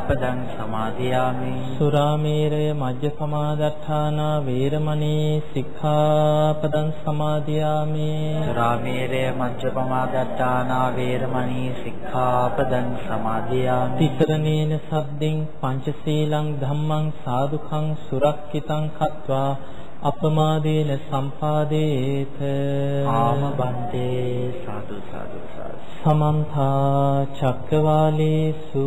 සික්ඛාපදං සමාදියාමි. සුරාමේරය මජ්ජපමාදට්ඨානා වේරමණී සික්ඛාපදං සමාදියාමි. සුරාමේරය මජ්ජපමාදට්ඨානා වේරමණී සික්ඛාපදං සමාදියාමි. තිතරණේන සද්දින් පංචශීලං ධම්මං සාදුකං සුරක්කිතං කତ୍වා අපමාදේන සම්පාදේත. ආම බන්තේ සාදු සාදු. සමන්ත චක්කවාලේසු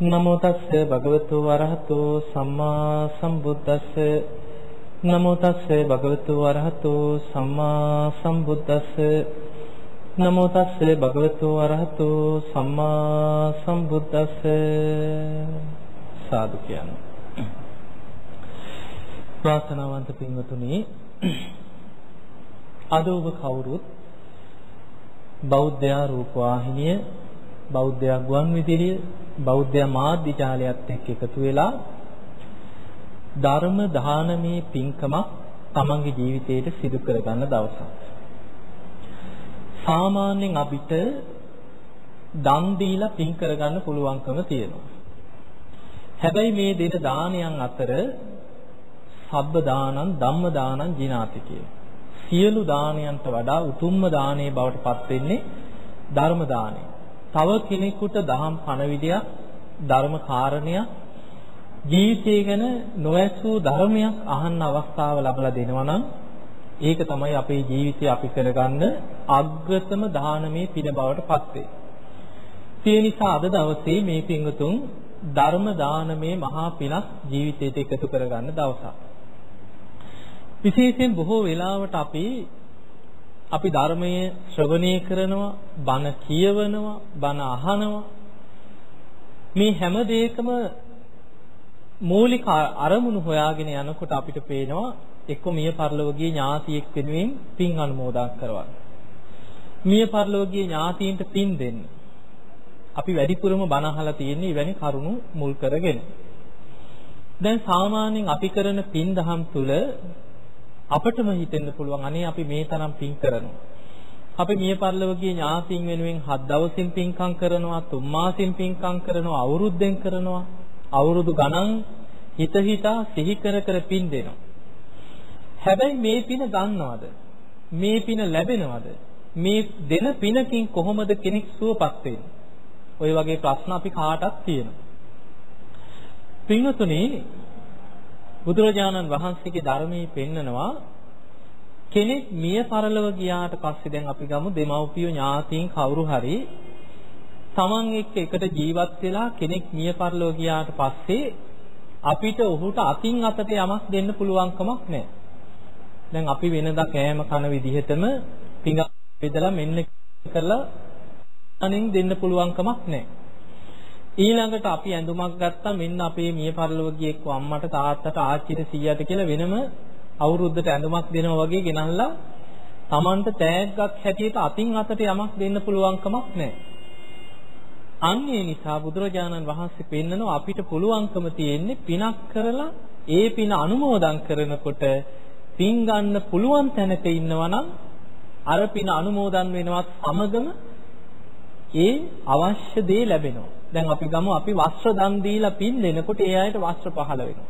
නමෝ තස්ස භගවතු වරහතෝ සම්මා සම්බුද්දස්ස. නමෝ තස්ස භගවතු වරහතෝ සම්මා සම්බුද්දස්ස. නමෝ තස්ස භගවතු වරහතෝ සම්මා සම්බුද්දස්ස. සාදු කියන්නේ. ප්‍රාර්ථනාවන්ත පින්වතුනි අද ඔබ කවුරුත් බෞද්ධ රූපවාහිනිය බෞද්ධ ගුවන් විදුලිය බෞද්ධ මාධ්‍ය ජාලයත් එක්ක එකතු වෙලා ධර්ම දානමේ පින්කමක් තමන්ගේ ජීවිතයට සිදු කරගන්න දවසක්. සාමාන්‍යයෙන් අපිට දන් දීලා පින් කරගන්න පුළුවන්කම තියෙනවා. හැබැයි මේ දෙන දානයන් අතර සබ්බ දානං ධම්ම දානං ජිනාති කිය. සියලු දානයන්ට වඩා උතුම්ම දානේ බවට පත් වෙන්නේ ධර්ම දානය. තව කෙනෙකුට දහම් පණවිඩයක් ධර්ම කාරණයක් ජීවිතය ගැන නොඇසූ ධර්මයක් අහන්න අවස්ථාව ලැබලා දෙනවා නම් ඒක තමයි අපේ ජීවිතය අපි කරගන්න අග්‍රතම දානමේ පින බවට පත් වේ. ඒ නිසා අද දවසේ මේ පින්වතුන් ධර්ම දානමේ මහා පිනක් ජීවිතයට එකතු කරගන්න දවසක්. විශේෂයෙන් බොහෝ වෙලාවට අපි අපි ධර්මයේ ශ්‍රවණය කරනවා, බණ කියවනවා, බණ අහනවා. මේ හැම දෙයකම මූලික අරමුණු හොයාගෙන යනකොට අපිට පේනවා එක්ක මිය පරලෝකීය ඥාතියෙක් වෙනුවෙන් පින් අනුමෝදන් කරවන්න. මිය පරලෝකීය ඥාතීන්ට පින් දෙන්න. අපි වැඩිපුරම බණ අහලා තියෙන්නේ එවැනි කරුණු මුල් කරගෙන. දැන් සාමාන්‍යයෙන් අපි කරන පින් දහම් තුල අපටම හිතෙන්න පුළුවන් අනේ අපි මේ තරම් පින් කරනවා. අපි මිය පරලොවගේ ඥාතින් වෙනුවෙන් හත් දවසින් පින්කම් කරනවා, තුන් මාසින් පින්කම් කරනවා, අවුරුද්දෙන් කරනවා. අවුරුදු ගණන් හිත හිතා සිහි කර කර පින් දෙනවා. හැබැයි මේ පින ගන්නවද? මේ පින ලැබෙනවද? මේ දෙන පිනකින් කොහොමද කෙනෙක් සුවපත් වෙන්නේ? ওই වගේ ප්‍රශ්න අපි කාටත් තියෙනවා. පින්වතුනි බුදුරජාණන් වහන්සේගේ ධර්මයේ පෙන්නනවා කෙනෙක් මිය පරලව ගියාට පස්සේ දැන් අපි ගමු දෙමව්පියෝ ඥාතීන් කවුරු හරි තමන් එක්ක එකට ජීවත් වෙලා කෙනෙක් මිය පරලව ගියාට පස්සේ අපිට ඔහුට අතින් අතට යමක් දෙන්න පුළුවන් කමක් නැහැ. දැන් අපි වෙනදා කෑම කන විදිහටම පිඟ බෙදලා මෙන්න කරලා අනින් දෙන්න පුළුවන් කමක් නැහැ. ඊළඟට අපි ඇඳුමක් ගත්තා මෙන්න අපේ මිය පරලොවගිය එක්ක අම්මට තාත්තට ආච්චිට සීයාට කියලා වෙනම අවුරුද්දට ඇඳුමක් දෙනවා වගේ ගෙනල්ලා Tamanට තෑග්ගක් හැටියට අතින් අතට යමක් දෙන්න පුළුවන් කමක් නැහැ. අන්න ඒ නිසා බුදුරජාණන් වහන්සේ පෙන්නනවා අපිට පුළුවන්කම තියෙන්නේ පිනක් කරලා ඒ පින අනුමෝදන් කරනකොට පින් ගන්න පුළුවන් තැනක ඉන්නවා නම් අර පින අනුමෝදන් වෙනවත් සමගම ඒ අවශ්‍ය දේ ලැබෙනවා. දැන් අපි ගමු අපි වස්ත්‍ර දන් දීලා පින් දෙනකොට ඒ අයට වස්ත්‍ර පහළ වෙනවා.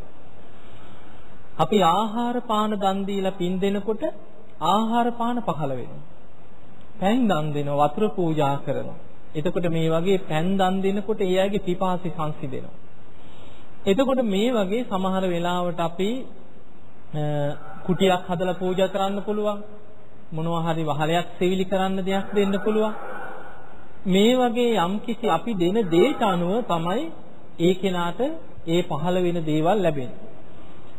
අපි ආහාර පාන දන් දීලා පින් දෙනකොට ආහාර පාන පහළ වෙනවා. පෑන් දන් දෙනවා වතුර පූජා කරනවා. එතකොට මේ වගේ පෑන් දන් දෙනකොට ඒ අයගේ පිපාසි සංසිඳෙනවා. එතකොට මේ වගේ සමහර වෙලාවට අපි කුටියක් හදලා පූජා කරන්න පුළුවන්. මොනවා හරි වහලයක් සෙවිලි කරන්න දෙයක් දෙන්න පුළුවන්. මේ වගේ යම්කිසි අපි දෙන දේට අනුව තමයි ඒ කෙනාට ඒ පහළ වෙන දේවල් ලැබෙන්නේ.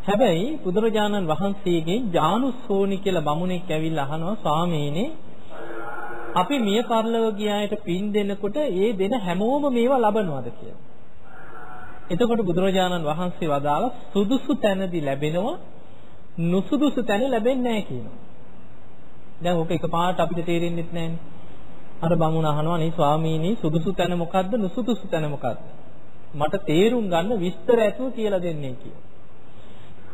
හැබැයි බුදුරජාණන් වහන්සේගෙන් ජානුස්සෝනි කියලා බමුණෙක් ඇවිල්ලා අහනවා ස්වාමීනි අපි මිය පරලව ගියායට පින් දෙනකොට ඒ දෙන හැමෝම මේවා ලබනවද කියලා. එතකොට බුදුරජාණන් වහන්සේ වදාළ සුදුසු තැනදී ලැබෙනවා නුසුදුසු තැන ලැබෙන්නේ නැහැ කියනවා. දැන් ඕක එකපාරට අපිට තේරෙන්නේ නැහැනේ. අර බමුණ අහනවා නේ ස්වාමීනි සුදුසු තැන මොකද්ද නුසුදුසු තැන මොකද්ද? මට තේරුම් ගන්න විස්තර ඇතුව කියලා දෙන්නේ කියලා.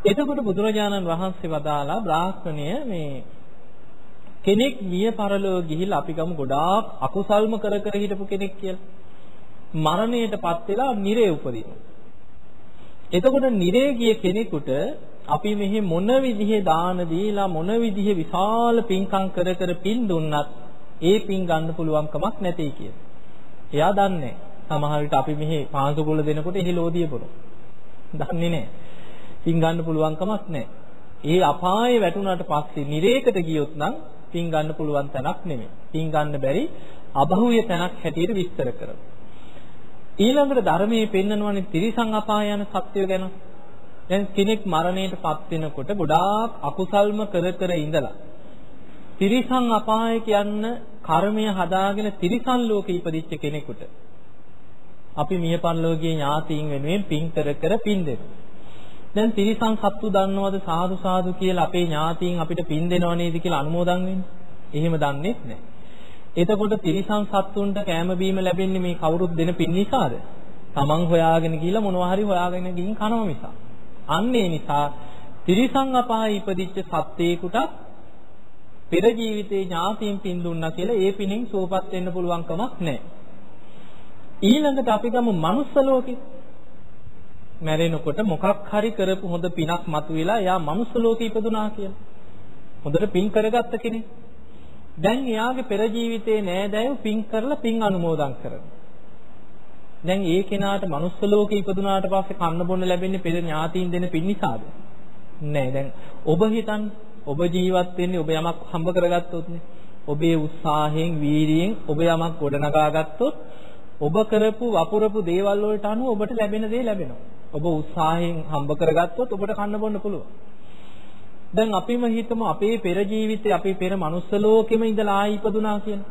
එතකොට බුදුරජාණන් වහන්සේ වදාලා බ්‍රාහ්මණය මේ කෙනෙක් මිය පරලෝ ගිහිල්ලා අපි ගමු ගොඩාක් අකුසල්ම කර කර හිටපු කෙනෙක් කියලා. මරණයටපත් වෙලා නිරේ උපදිනවා. එතකොට නිරේ ගිය කෙනෙකුට අපි මෙහි මොන විදිහේ දාන දීලා මොන විදිහේ විශාල පින්කම් කර කර පින් දුන්නත් ඒ පින් ගන්න පුළුවන් කමක් නැtei කිය. එයා දන්නේ සමහර විට අපි මෙහි පාංශු කුල දෙනකොට එහි ලෝදිය බොන. දන්නේ නැහැ. පින් ගන්න පුළුවන් කමක් නැහැ. ඒ අපායේ වැටුණාට පස්සේ නිරේකට ගියොත් නම් පින් ගන්න පුළුවන් තැනක් නෙමෙයි. පින් ගන්න බැරි අභෞවිය තැනක් හැටියට විස්තර කරනවා. ඊළඟට ධර්මයේ පෙන්නනවානේ තිරිසං අපාය යන සත්‍යය ගැන. දැන් කෙනෙක් මරණයටපත් වෙනකොට ගොඩාක් අකුසල්ම කර කර ඉඳලා තිරිසං අපාය කියන්න කර්මය හදාගෙන තිරිසන් ලෝකෙ ඉපදිච්ච කෙනෙකුට අපි මිය පරලෝකීය ඥාතීන් වෙනුවෙන් පින් කර කර පින් දෙනවා. දැන් තිරිසන් සත්තු දන්නවද සාදු සාදු කියලා අපේ ඥාතීන් අපිට පින් දෙනව නේද කියලා අනුමෝදන් වෙන්නේ? එහෙම දන්නේ නැහැ. එතකොට තිරිසන් සත්තුන්ට කෑම බීම ලැබෙන්නේ මේ කවුරුත් දෙන පින් නිසාද? Taman හොයාගෙන ගිහිල්ලා මොනවා හරි හොයාගෙන ගිහින් කනව නිසා. අන්න ඒ නිසා තිරිසන් අපායේ ඉපදිච්ච සත්වේකුට පෙර ජීවිතේ ඥාතීන් පින් දුන්නා කියලා ඒ පිනෙන් සුවපත් වෙන්න පුළුවන් කමක් නැහැ. ඊළඟට අපි ගමු මනුස්ස ලෝකෙ. මැරෙනකොට මොකක් හරි කරපු හොඳ පිනක් මතුවෙලා එයා මනුස්ස ලෝකෙ ඉපදුනා කියලා. හොඳට පින් කරගත්ත කෙනෙක්. දැන් එයාගේ පෙර ජීවිතේ නෑදෑයෝ පින් කරලා පින් අනුමෝදන් කරනවා. දැන් ඒ කෙනාට මනුස්ස ලෝකෙ ඉපදුනාට පස්සේ කන්න බොන්න ලැබෙන්නේ පෙර ඥාතීන් දෙන පින් නිසාද? නෑ දැන් ඔබ හිතන්න ඔබ ජීවත් වෙන්නේ ඔබ යමක් හම්බ කරගත්තොත් නේ. ඔබේ උත්සාහයෙන් වීරියෙන් ඔබ යමක් ගොඩනගා ගත්තොත් ඔබ කරපු වපුරපු දේවල් වලට අනුව ඔබට ලැබෙන දේ ලැබෙනවා. ඔබ උත්සාහයෙන් හම්බ කරගත්තොත් ඔබට කන්න බොන්න පුළුවන්. දැන් අපිම හිතමු අපේ පෙර ජීවිතේ අපි පෙර මනුස්ස ලෝකෙම ඉඳලා ආයි ඉපදුනා කියලා.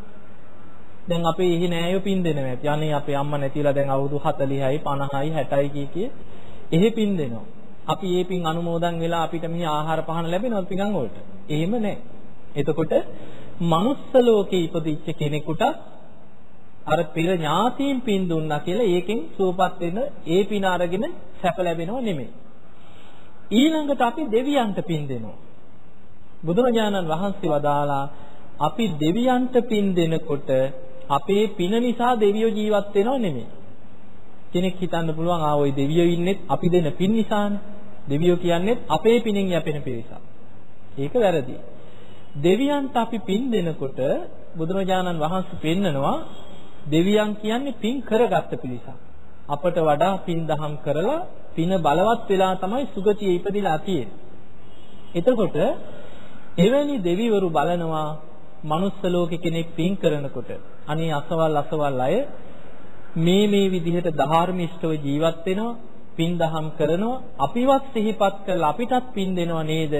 දැන් අපේ එහි නෑයෝ පින් දෙනවා ඇති. අනේ අපේ අම්මා නැතිලා දැන් අවුරුදු 40යි 50යි 60යි කිය කිය එහෙ පින් දෙනවා. අපි මේ පින් අනුමෝදන් වෙලා අපිට මෙහි ආහාර පහන ලැබෙනවද පිඟන් වලට? එහෙම නෑ. එතකොට මනුස්ස ලෝකේ ඉපදිච්ච කෙනෙකුට අර පෙර ඥාතීන් පින් දුන්නා කියලා ඒකෙන් සුවපත් වෙන ඒ පින අරගෙන සැප ලැබෙනව නෙමෙයි. ඊළඟට අපි දෙවියන්ට පින් දෙනවා. බුදුරජාණන් වහන්සේ වදාලා අපි දෙවියන්ට පින් දෙනකොට අපේ පින නිසා දෙවියෝ ජීවත් වෙනව නෙමෙයි. කෙනෙක් හිතන්න පුළුවන් ආ ওই දෙවියෝ ඉන්නේ අපි දෙන පින් නිසානේ. දෙවියෝ කියන්නේ අපේ පිනෙන් යැපෙන පිරිසක්. ඒක වැරදි. දෙවියන්ට අපි පින් දෙනකොට බුදුරජාණන් වහන්සේ පෙන්නනවා දෙවියන් කියන්නේ පින් කරගත්ත පිරිසක්. අපට වඩා පින් දහම් කරලා පින බලවත් වෙලා තමයි සුගතිය ඉපදිලා තියෙන්නේ. එතකොට එවැනි දෙවිවරු බලනවා මනුස්ස ලෝකේ කෙනෙක් පින් කරනකොට අනේ අසවල් අසවල් අය මේ මේ විදිහට ධාර්මිෂ්ඨව ජීවත් වෙනවා පින් දහම් කරනවා අපිවත් සිහිපත් කරලා අපිටත් පින් දෙනව නේද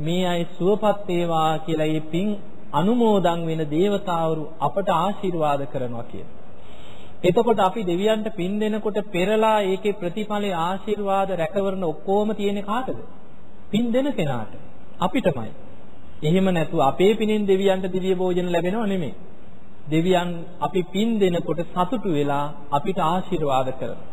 මේ අය සුවපත් වේවා කියලා මේ පින් අනුමෝදන් වෙන දේවතාවරු අපට ආශිර්වාද කරනවා කියන. එතකොට අපි දෙවියන්ට පින් දෙනකොට පෙරලා ඒකේ ප්‍රතිඵලයේ ආශිර්වාද රැකවරන ඔක්කොම තියෙන කාටද? පින් දෙන කෙනාට. අපිටමයි. එහෙම නැතුව අපේ පිනෙන් දෙවියන්ට දිව්‍ය භෝජන ලැබෙනව නෙමෙයි. දෙවියන් අපි පින් දෙනකොට සතුටු වෙලා අපිට ආශිර්වාද කරනවා.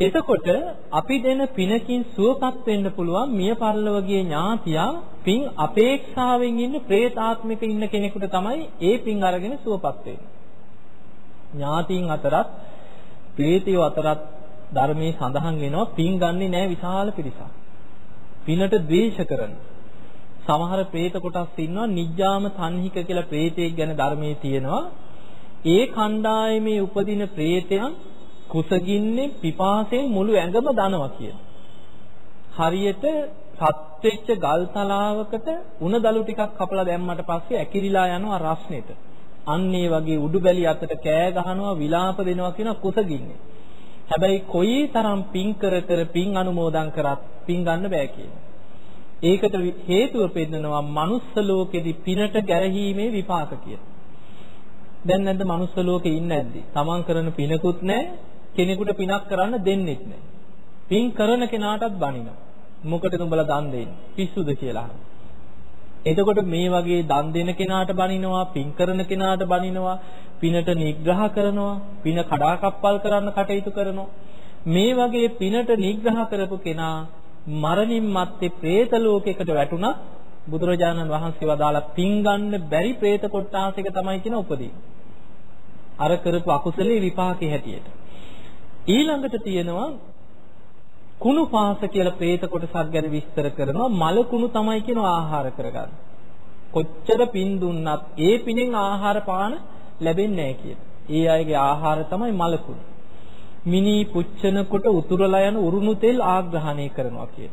එතකොට අපි දෙන පිනකින් සුවපත් වෙන්න පුළුවන් මිය පරලොවගේ ඥාතියා පින් අපේක්ෂාවෙන් ඉන්න പ്രേතාත්මික ඉන්න කෙනෙකුට තමයි ඒ පින් අරගෙන සුවපත් වෙන්නේ. ඥාතීන් අතරත් ප්‍රේතයෝ අතරත් ධර්මයේ සඳහන් වෙනවා පින් ගන්නෙ නෑ විශාල පිරිසක්. පිනට ද්වේෂ කරන සමහර പ്രേත කොටස් ඉන්නවා නිජ්ජාම තන්හික කියලා പ്രേතයෙක් ගැන ධර්මයේ තියෙනවා. ඒ කණ්ඩායමේ උපදින പ്രേතයන් කුසගින්නේ පිපාසයෙන් මුළු ඇඟම දනවා කියන. හරියට රත් වෙච්ච ගල් තලාවකට උණ දළු ටිකක් කපලා දැම්මට පස්සේ ඇකිරිලා යනවා රස්නෙට. අන්න ඒ වගේ උඩුබැලි අතට කෑ ගහනවා විලාප දෙනවා කියන කුසගින්නේ. හැබැයි කොයි තරම් පින් කර කර පින් අනුමෝදන් කරත් පින් ගන්න බෑ කියනවා. ඒකට හේතුව පෙන්නනවා manuss ලෝකෙදි පිනට ගැරහීමේ විපාක කියලා. දැන් නැද්ද manuss ලෝකේ ඉන්නේ නැද්ද? තමන් කරන පිනකුත් නැහැ, කෙනෙකුට පිනක් කරන්න දෙන්නෙත් නෑ. පින් කරන කෙනාටත් බනිනවා. මොකටද උඹලා දන් දෙන්නේ? පිස්සුද කියලා අහනවා. එතකොට මේ වගේ දන් දෙන කෙනාට බනිනවා පින් කරන කෙනාට බනිනවා පිනට නිග්‍රහ කරනවා පින කඩාකප්පල් කරන්න කටයුතු කරනවා මේ වගේ පිනට නිග්‍රහ කරපු කෙනා මරණින් මත්තේ പ്രേත ලෝකයකට වැටුණා බුදුරජාණන් වහන්සේ වදාලා පින් ගන්න බැරි പ്രേත කොටාසයක තමයි කියන උපදී අර කරපු අකුසලේ විපාකේ හැටියට ඊළඟට තියෙනවා කුණු පාස කියලා പ്രേත කොටසක් ගැන විස්තර කරනවා මල කුණු තමයි කියන ආහාර කරගන්න. කොච්චර පින් දුන්නත් ඒ පිනෙන් ආහාර පාන ලැබෙන්නේ නැහැ කියන. ඒ අයගේ ආහාර තමයි මල කුණු. මිනි පුච්චනකොට උතුරලා යන උරුණු තෙල් ආග්‍රහණය කරනවා කියන.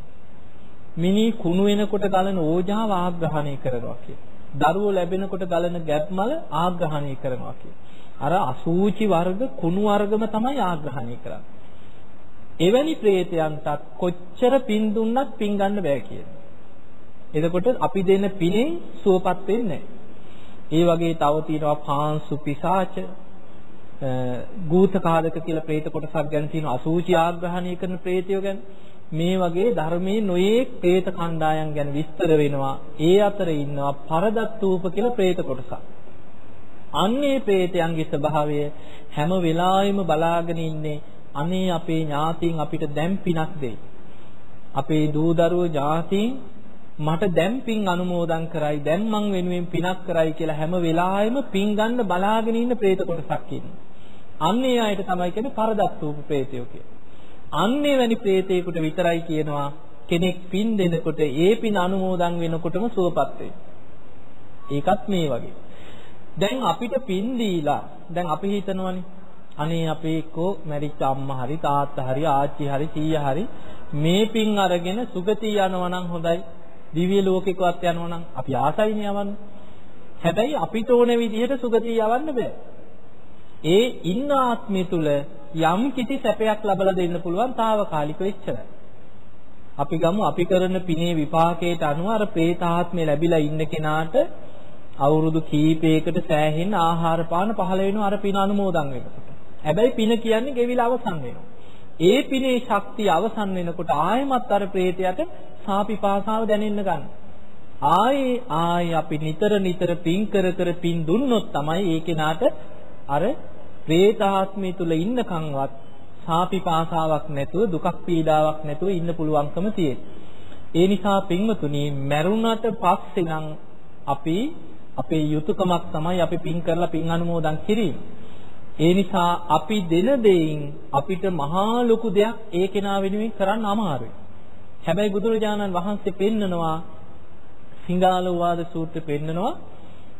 මිනි කුණු වෙනකොට ගලන ඕජාව ආග්‍රහණය කරනවා කියන. දරුවෝ ලැබෙනකොට ගලන ගැබ්මල ආග්‍රහණය කරනවා කියන. අර අසූචි වර්ග කුණු වර්ගම තමයි ආග්‍රහණය කරන්නේ. එවැනි ප්‍රේතයන්ටත් කොච්චර පින් දුන්නත් පින් ගන්න බෑ කියනවා. එතකොට අපි දෙන පිනෙන් සුවපත් වෙන්නේ ඒ වගේ තව තියෙනවා පාංසු පිසාච ගූත කාලක කියලා പ്രേත කොටසක් ගැන තියෙන අසූචි ආග්‍රහණය කරන പ്രേතයෝ ගැන මේ වගේ ධර්මයේ නොයේක් പ്രേත කණ්ඩායම් ගැන විස්තර වෙනවා. ඒ අතර ඉන්නවා පරදත්තූප කියලා പ്രേත කොටසක්. අන්නේ പ്രേතයන්ගේ ස්වභාවය හැම වෙලාවෙම බලාගෙන ඉන්නේ අනේ අපේ ඥාතීන් අපිට දැන් පිනක් දෙයි. අපේ දූ දරුවෝ ඥාතීන් මට දැන් පින් අනුමෝදන් කරයි දැන් මං වෙනුවෙන් පිනක් කරයි කියලා හැම වෙලාවෙම පින් ගන්න බලාගෙන ඉන්න പ്രേත කොටසක් ඉන්නේ. අන්නේ අයට තමයි කියන්නේ පරදත්තූප പ്രേතයෝ කියලා. අන්නේ වැනි പ്രേතයෙකුට විතරයි කියනවා කෙනෙක් පින් දෙනකොට ඒ පින් අනුමෝදන් වෙනකොටම සුවපත් ඒකත් මේ වගේ. දැන් අපිට පින් දීලා දැන් අපි හිතනවනේ අනේ අපේ එක්කෝ මැරිච්ච අම්මා හරි තාත්තා හරි ආච්චි හරි සීයා හරි මේ පින් අරගෙන සුගතිය යනවා නම් හොඳයි. දිව්‍ය ලෝකෙකවත් යනවා නම් අපි ආසයිනේ යවන්න. හැබැයි අපිට ඕන විදිහට සුගතිය යවන්න බෑ. ඒ ඉන්න ආත්මය තුල යම් කිසි සැපයක් ලබලා දෙන්න පුළුවන් తాවකාලික වෙච්චරයි අපි ගමු අපි කරන පිනේ විපාකයට අනුව අර പ്രേතාත්මය ලැබිලා ඉන්න කෙනාට අවුරුදු කීපයකට සෑහෙන ආහාර පාන පහළ වෙනවා අර පින අනුමෝදන් වෙනකොට. හැබැයි පින කියන්නේ ගෙවිලා අවසන් වෙනවා. ඒ පිනේ ශක්තිය අවසන් වෙනකොට ආයෙමත් අර ප්‍රේතයට සාපිපාසාව දැනෙන්න ගන්න. ආයේ ආයේ අපි නිතර නිතර පින් කර කර පින් දුන්නොත් තමයි ඒ කෙනාට අර പ്രേතාත්මය තුල ඉන්නකන්වත් සාපිපාසාවක් නැතුව දුකක් පීඩාවක් නැතුව ඉන්න පුළුවන්කම තියෙන්නේ. ඒ නිසා පින්වතුනි මරුණට පස්සේ නම් අපි අපේ යුතුයකමක් තමයි අපි පින් කරලා පින් අනුමෝදන් කිරීම. ඒ නිසා අපි දෙන දෙයින් අපිට මහා ලොකු දෙයක් ඒ කෙනා වෙනුවෙන් කරන්න අමාරුයි. හැබැයි බුදුරජාණන් වහන්සේ පෙන්නනවා සිංගාල වාද සූත්‍රය පෙන්නනවා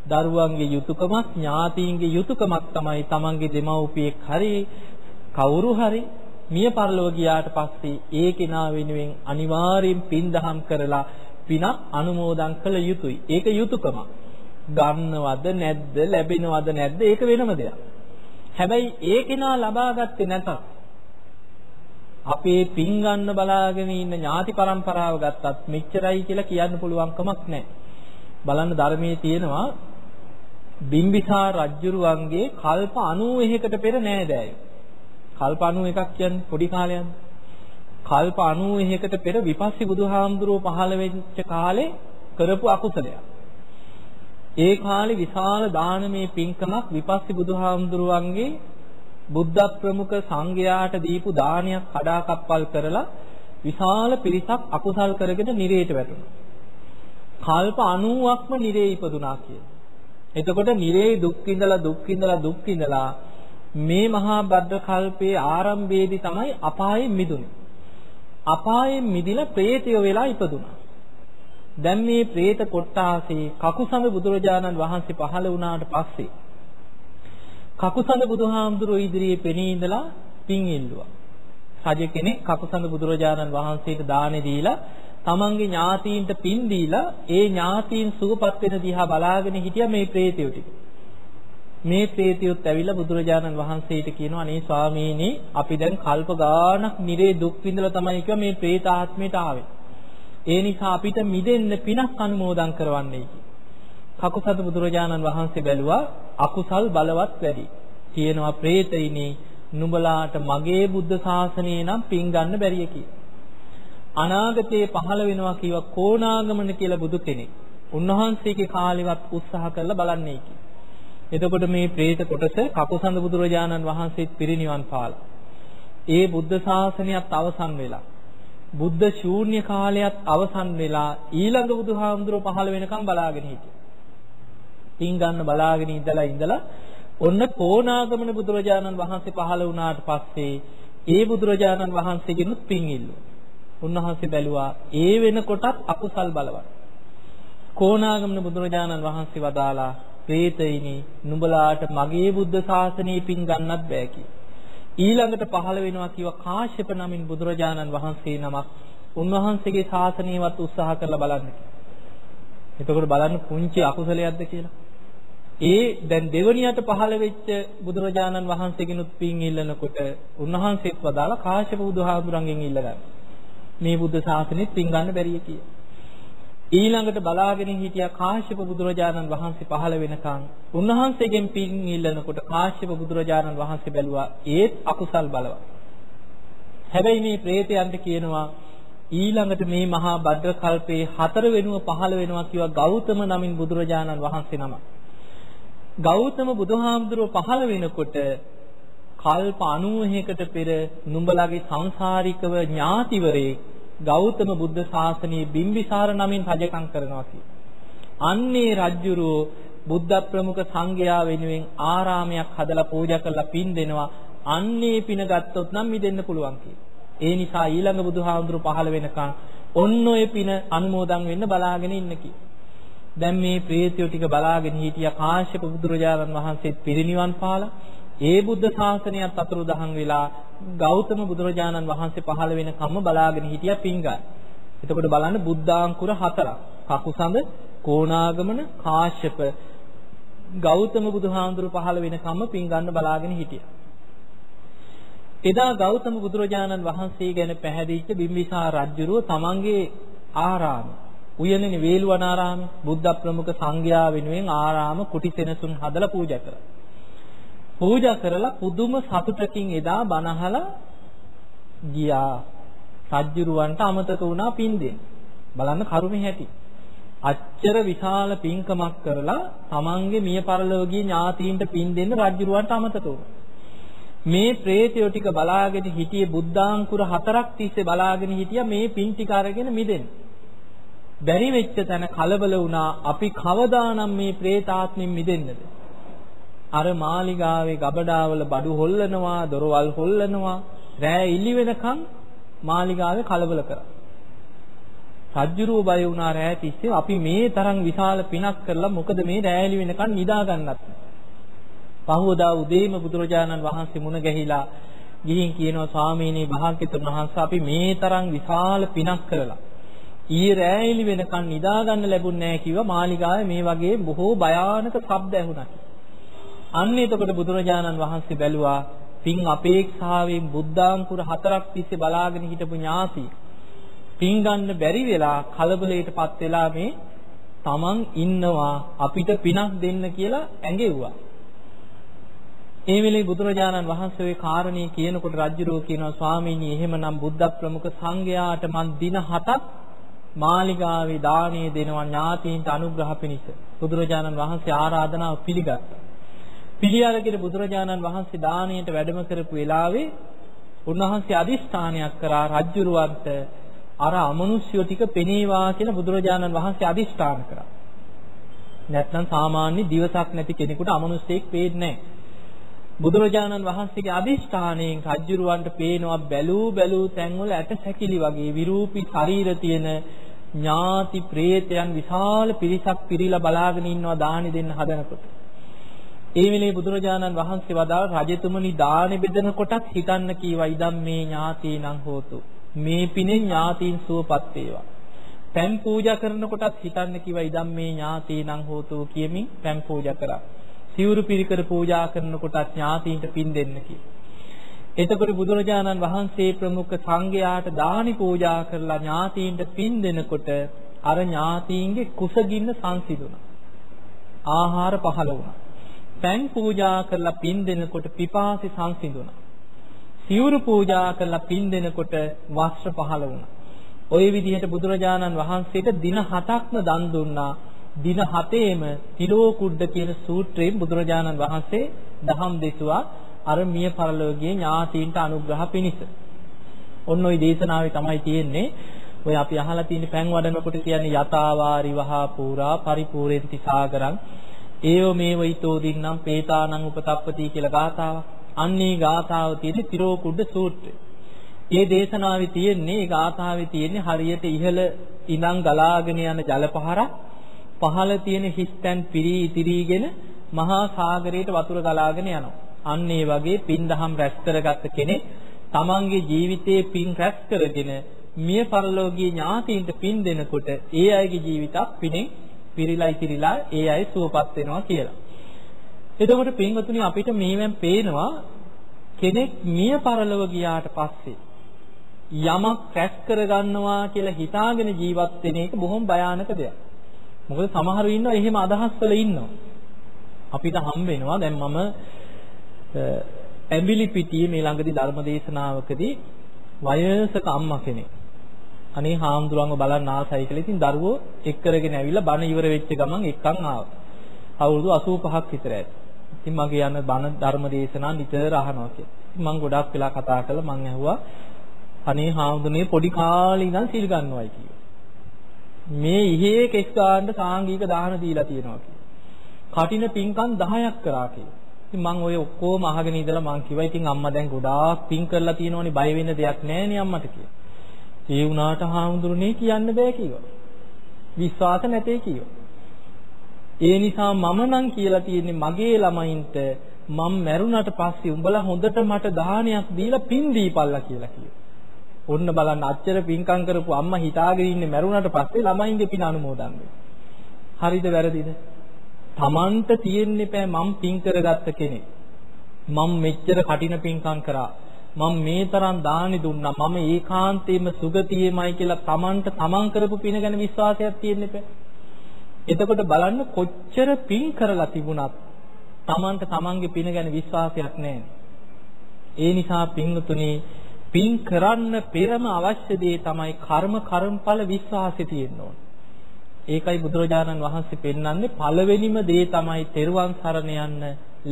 දරුවන්ගේ යුතුයකමක් ඥාතීන්ගේ යුතුයකමක් තමයි තමන්ගේ දෙමව්පියෙක් හරි කවුරු හරි මිය පරලොව ගියාට පස්සේ ඒ කෙනා වෙනුවෙන් අනිවාර්යෙන් පින් දහම් කරලා පින අනුමෝදන් කළ යුතුයි. ඒක යුතුයකමක්. ගන්නවද නැද්ද ලැබෙනවද නැද්ද ඒක වෙනම දෙයක්. හැබැයි ඒ කෙනා ලබා ගත්තේ නැතත් අපේ පින් ගන්න බලාගෙන ඉන්න ඥාති પરම්පරාව ගත්තත් මෙච්චරයි කියලා කියන්න පුළුවන් කමක් නැහැ. බලන්න ධර්මයේ තියෙනවා බිම්බිසාර රජුරුවන්ගේ කල්ප 91කට පෙර නෑදෑයෝ. කල්ප 91ක් කියන්නේ පොඩි කාලයක්ද? කල්ප 91කට පෙර විපස්සී බුදුහාමුදුරුවෝ පහළ වෙච්ච කාලේ කරපු අකුසලයක්. ඒ කාලේ විශාල දානමය පින්කමක් විපස්සී බුදුහාමුදුරුවන්ගේ බුද්ධ ප්‍රමුඛ සංඝයාට දීපු දානයක් කඩාකප්පල් කරලා විශාල පිරිසක් අකුසල් කරගෙන නිරේට වැටුණා. කල්ප 90ක්ම නිරේ ඉපදුනා කියලා. එතකොට නිරේ දුක් විඳලා දුක් විඳලා දුක් විඳලා මේ මහා බද්ද කල්පයේ ආරම්භයේදී තමයි අපායෙන් මිදුනේ. අපායෙන් මිදිලා ප්‍රේතයෝ වෙලා ඉපදුනා. දැන් මේ പ്രേත කොට්ටාසේ කකුසඳ බුදුරජාණන් වහන්සේ පහළ වුණාට පස්සේ කකුසඳ බුදුහාමුදුරුවෝ ඉදිරියේ පෙනී ඉඳලා පින් ඉල්ලුවා. රජ කෙනෙක් කකුසඳ බුදුරජාණන් වහන්සේට දානේ දීලා තමන්ගේ ඥාතීන්ට පින් දීලා ඒ ඥාතීන් සුවපත් වෙන දිහා බලාගෙන හිටියා මේ പ്രേතයෝ ටික. මේ ප්‍රේතියොත් ඇවිල්ලා බුදුරජාණන් වහන්සේට කියනවා අනේ ස්වාමීනි අපි දැන් කල්ප ගාණක් නිරේ දුක් විඳලා තමයි කිව්වා මේ പ്രേත ආත්මයට ආවේ. ඒ නිසා අපිට මිදෙන්න පිනක් අනුමෝදන් කරවන්නේ කකුසත බුදුරජාණන් වහන්සේ බැලුවා අකුසල් බලවත් වැඩි. කියනවා പ്രേතයිනේ නුඹලාට මගේ බුද්ධ ශාසනය නම් පින් ගන්න බැරිය කි. අනාගතයේ පහළ වෙනවා කියව කොණාගමන කියලා බුදු කෙනෙක්. උන්වහන්සේගේ කාලෙවත් උත්සාහ කරලා බලන්නේ කි. එතකොට මේ പ്രേත කොටස කකුසඳ බුදුරජාණන් වහන්සේත් පිරිනිවන් පාලා. ඒ බුද්ධ ශාසනයත් අවසන් වෙලා බුද්ධ ශූන්‍ය කාලයත් අවසන් වෙලා ඊළඟ බුදුහාමුදුරුව පහළ වෙනකම් බලාගෙන හිටියා. පින් ගන්න බලාගෙන ඉඳලා ඉඳලා ඔන්න කොණාගමන බුදුරජාණන් වහන්සේ පහළ වුණාට පස්සේ ඒ බුදුරජාණන් වහන්සේගෙනුත් පින් ඉල්ලුවා. උන්වහන්සේ බැලුවා ඒ වෙනකොටත් අකුසල් බලවත්. කොණාගමන බුදුරජාණන් වහන්සේ වදාලා ප්‍රේතයිනි නුඹලාට මගේ බුද්ධ ශාසනයේ පින් ගන්නත් බෑ කියලා. ඊළඟට පහළ වෙනවා කිව්ව කාශ්‍යප නමින් බුදුරජාණන් වහන්සේ නමක් උන්වහන්සේගේ ශාසනයවත් උත්සාහ කරලා බලන්න. එතකොට බලන්න පුංචි අකුසලයක්ද කියලා. ඒ දැන් දෙවණියට පහළ වෙච්ච බුදුරජාණන් වහන්සේගෙනුත් පින් ඉල්ලනකොට උන්වහන්සේත් වදාලා කාශ්‍යප බුදුහාමුදුරන්ගෙන් ඉල්ලගන්න. මේ බුද්ධ ශාසනෙත් පින් ගන්න බැරිය කියලා. ඊළඟට බලාගෙන හිටියා කාශ්‍යප බුදුරජාණන් වහන්සේ පහළ වෙනකන් උන්වහන්සේගෙන් පින් ඉල්ලනකොට කාශ්‍යප බුදුරජාණන් වහන්සේ බැලුවා ඒත් අකුසල් බලවත්. හැබැයි මේ പ്രേතයන්ට කියනවා ඊළඟට මේ මහා භද්‍ර කල්පේ හතර වෙනුව පහළ වෙනවා කියවා ගෞතම නමින් බුදුරජාණන් වහන්සේ නම. ගෞතම බුදුහාමුදුරුව පහළ වෙනකොට කල්ප 90කට පෙර නුඹලගේ සංසාරිකව ඥාතිවරේ ගෞතම බුද්ධ ශාසනයේ බිම්බිසාර නමින් රජකම් කරනවා අන්නේ රජ්ජුරුව බුද්ධ ප්‍රමුඛ සංඝයා වෙනුවෙන් ආරාමයක් හදලා පූජා කරලා පින් දෙනවා. අන්නේ පින ගත්තොත් නම් මිදෙන්න පුළුවන් ඒ නිසා ඊළඟ බුදුහාමුදුරු පහළ වෙනකන් ඔන්න ඔය පින අනුමෝදන් වෙන්න බලාගෙන ඉන්න දැන් මේ ප්‍රේතයෝ ටික බලාගෙන හිටියා. කාශ්‍යප බුදුරජාණන් වහන්සේත් පිරිනිවන් පාලා ඒ බුද්ධ ශාසනයත් අතුරුදහන් වෙලා ගෞතම බුදුරජාණන් වහන්සේ පහළ වෙන කම බලාගෙන හිටියා පිංගා. එතකොට බලන්න බුද්ධාංකුර හතරක්. කකුසඳ, කොණාගමන, කාශ්‍යප ගෞතම බුදුහාඳුරු පහළ වෙන කම පිං ගන්න බලාගෙන හිටියා. එදා ගෞතම බුදුරජාණන් වහන්සේ ගැන පැහැදිච්ච බිම්බිසාර රජුරුව තමන්ගේ ආරාම උයනනේ වේළුවනාරාමේ බුද්ධ ප්‍රමුඛ සංඝයා වෙනුවෙන් ආරාම කුටි සෙනසුන් හදලා පූජා කරා. පූජා කරලා පුදුම සතුටකින් එදා බණහලා ගියා. සජ්ජුරුවන්ට අමතක වුණා පින් දෙන්න. බලන්න කරුමේ හැටි. අච්චර විශාල පින්කමක් කරලා තමන්ගේ මිය පරලෝකීය ඥාතීන්ට පින් දෙන්න රජ්ජුරුවන්ට අමතක වුණා. මේ ප්‍රේතයෝ ටික බලාගෙන හිටියේ බුද්ධාංකුර හතරක් තිස්සේ බලාගෙන හිටියා මේ පින් ටික අරගෙන මිදෙන්න. බැරි වෙච්ච තැන කලබල වුණා අපි කවදානම් මේ പ്രേතාත්මෙන් මිදෙන්නද? අර මාලිගාවේ ගබඩාවල බඩු හොල්ලනවා, දොරවල් හොල්ලනවා. රෑ ඉලි වෙනකන් මාලිගාවේ කලබල කරා. රජ්ජුරුව බය වුණා රෑ තිස්සේ අපි මේ තරම් විශාල පිනක් කරලා මොකද මේ රෑලි වෙනකන් නිදා ගන්නත්. පහවදා උදේම බුදුරජාණන් වහන්සේ මුණ ගැහිලා ගිහින් කියනවා ස්වාමීනි භාග්‍යතුන් වහන්සේ අපි මේ තරම් විශාල පිනක් කරලා ඊ රෑලි වෙනකන් නිදා ගන්න ලැබුණ නැහැ කිව්වා මාලිගාවේ මේ වගේ බොහෝ භයානක ශබ්ද ඇහුණා. අන්න එතකොට බුදුරජාණන් වහන්සේ බැලුවා පින් අපේක්ෂාවෙන් බුද්ධාංකුර හතරක් තිස්සේ බලාගෙන හිටපු ඥාති පින් ගන්න බැරි වෙලා කලබලයටපත් වෙලා මේ තමන් ඉන්නවා අපිට පිනක් දෙන්න කියලා ඇඟෙව්වා. ඒ වෙලේ බුදුරජාණන් වහන්සේ ওই කාරණේ කියනකොට රජුරෝ කියනවා ස්වාමීනි එහෙමනම් බුද්ධ ප්‍රමුඛ සංඝයාට මන් දින 7ක් මාලිගාවේ දාණය දෙනවා ඥාතීන්ට අනුග්‍රහ පිණිස. බුදුරජාණන් වහන්සේ ආරාධනාව පිළිගත්තා. පිළිඅරගෙන බුදුරජාණන් වහන්සේ දාණයට වැඩම කරපු වෙලාවේ උන්වහන්සේ අදිස්ථානයක් කරා රජ්ජුරුවන්ට අර අමනුෂ්‍යෝ ටික පෙනේවා කියලා බුදුරජාණන් වහන්සේ අදිස්ථාන කරා. නැත්නම් සාමාන්‍ය දිවසක් නැති කෙනෙකුට අමනුෂ්‍යෙක් පේන්නේ නැහැ. බුදුරජාණන් වහන්සේගේ අදිෂ්ඨානයෙන් රජ්ජුරුවන්ට පේනවා බැලූ බැලූ තැන්වල ඇට සැකිලි වගේ විරූපී ශරීර තියෙන ඥාති ප්‍රේතයන් විශාල පිරිසක් පිරීලා බලාගෙන ඉන්නවා දානි දෙන්න හදනකොට. ඒ වෙලේ බුදුරජාණන් වහන්සේ වදාළ රජතුමනි දානි බෙදන කොටත් හිතන්න කීවා ඉදම් මේ ඥාතීනං හෝතු. මේ පිනේ ඥාතීන් සුවපත් වේවා. පෑන් පූජා කරන කොටත් හිතන්න කිව්වා ඉදම් මේ ඥාතීනං හෝතු කියමින් පෑන් පූජා කරා. සිවුරු පිරිකර පූජා කරනකොටත් ඥාතීන්ට පින් දෙන්න කියලා. එතකොට බුදුරජාණන් වහන්සේ ප්‍රමුඛ සංඝයාට දානි පූජා කරලා ඥාතීන්ට පින් දෙනකොට අර ඥාතීන්ගේ කුසගින්න සංසිඳුණා. ආහාර පහළ වුණා. පෑන් පූජා කරලා පින් දෙනකොට පිපාසි සංසිඳුණා. සිවුරු පූජා කරලා පින් දෙනකොට වස්ත්‍ර පහළ වුණා. ওই විදිහට බුදුරජාණන් වහන්සේට දින 7ක්ම දන් දුන්නා. දින 7ේම තිලෝකුඩ්ඩ කියන සූත්‍රයෙන් බුදුරජාණන් වහන්සේ දහම් දෙසුවා අර මිය පරලෝකීය ඥාතීන්ට අනුග්‍රහ පිණිස. ඔන්න ওই දේශනාවේ තමයි තියෙන්නේ ඔය අපි අහලා තියෙන පෑන් වඩනකොට කියන්නේ යතාවාරි වහා පූරා පරිපූර්ෙන්ති සාගරං ඒව මේව ඊතෝ දින්නම් පේතානං උපතප්පති කියලා ගාතාවක්. අන්නේ ගාතාව තියෙන්නේ තිරෝකුඩ සූත්‍රය. මේ දේශනාවේ තියෙන්නේ ගාථාවේ තියෙන්නේ හරියට ඉහළ ඉඳන් ගලාගෙන යන ජල පහරක් පහළ තියෙන හිස්තැන් පිරී ඉතිරීගෙන මහා සාගරයට වතුර ගලාගෙන යනවා. අන්න ඒ වගේ පින් දහම් රැස් කරගත්ත කෙනෙක් තමන්ගේ ජීවිතයේ පින් රැස් කරගෙන මිය පරලෝකීය ඥාතීන්ට පින් දෙනකොට ඒ අයගේ ජීවිතත් පිනෙන් පිරීලා ඉතිරිලා ඒ අය සුවපත් වෙනවා කියලා. එතකොට පින්වතුනි අපිට මේවෙන් පේනවා කෙනෙක් මිය පරලොව ගියාට පස්සේ යමක් රැස් කරගන්නවා කියලා හිතාගෙන ජීවත් වෙන එක බොහොම භයානක දෙයක්. මොකද සමහරු ඉන්නවා එහෙම අදහස් වල ඉන්නවා. අපිට හම්බ වෙනවා දැන් මම ඇඹිලි පිටියේ මේ ළඟදී ධර්ම දේශනාවකදී වයසක අම්මා කෙනෙක්. අනේ හාමුදුරන්ව බලන්න ආසයි කියලා ඉතින් දරුවෝ එක් කරගෙන ඇවිල්ලා බණ ඉවර වෙච්ච ගමන් එක්කන් ආවා. අවුරුදු 85ක් විතර ඇති. ඉතින් මගේ යන බණ ධර්ම දේශනා නිතර අහනවා කියලා. ඉතින් මම ගොඩක් වෙලා කතා කළා මම ඇහුවා අනේ හාමුදුරනේ පොඩි කාලේ ඉඳන් සිල් ගන්නවයි කිව්වා. මේ ඉහේ කෙස් ගන්න සාංගික දාන දීලා තියෙනවා කියලා. කටින පින්කම් 10ක් කරා කියලා. ඉතින් මම ඔය ඔක්කොම අහගෙන ඉඳලා මං කිව්වා ඉතින් අම්මා දැන් ගොඩාක් පින් කරලා තියෙනවනේ බය වෙන්න දෙයක් නැහැ නේ අම්මට කියලා. ඒ වුණාට හාමුදුරනේ කියන්න බෑ කිව්වා. විශ්වාස නැtei කිව්වා. ඒ නිසා මම නම් කියලා තියෙන්නේ මගේ ළමයින්ට මම මැරුණට පස්සේ උඹලා හොඳට මට දානයක් දීලා පින් දීපල්ලා කියලා කිව්වා. ඔන්න බලන්න අච්චර පින්කම් කරපු අම්මා හිතාගෙන ඉන්නේ මැරුණාට පස්සේ ළමයින්ගේ පින අනුමෝදන් හරිද වැරදිද? Tamanට තියෙන්න එපා මම පින් කරගත්ත කෙනෙක්. මම මෙච්චර කටින පින්කම් කරා. මම මේ තරම් දානි දුන්නා. මම ඒකාන්තයෙන්ම සුගතියෙමයි කියලා Tamanට Taman කරපු පින ගැන විශ්වාසයක් තියෙන්න එපා. එතකොට බලන්න කොච්චර පින් කරලා තිබුණත් Tamanට Tamanගේ පින ගැන විශ්වාසයක් නැහැ. ඒ නිසා පින්තුනේ පින් කරන්න පෙරම අවශ්‍ය දේ තමයි කර්ම කර්මඵල විශ්වාසය තියෙන්න ඕන. ඒකයි බුදුරජාණන් වහන්සේ පෙන්වන්නේ පළවෙනිම දේ තමයි තෙරුවන් සරණ යන්න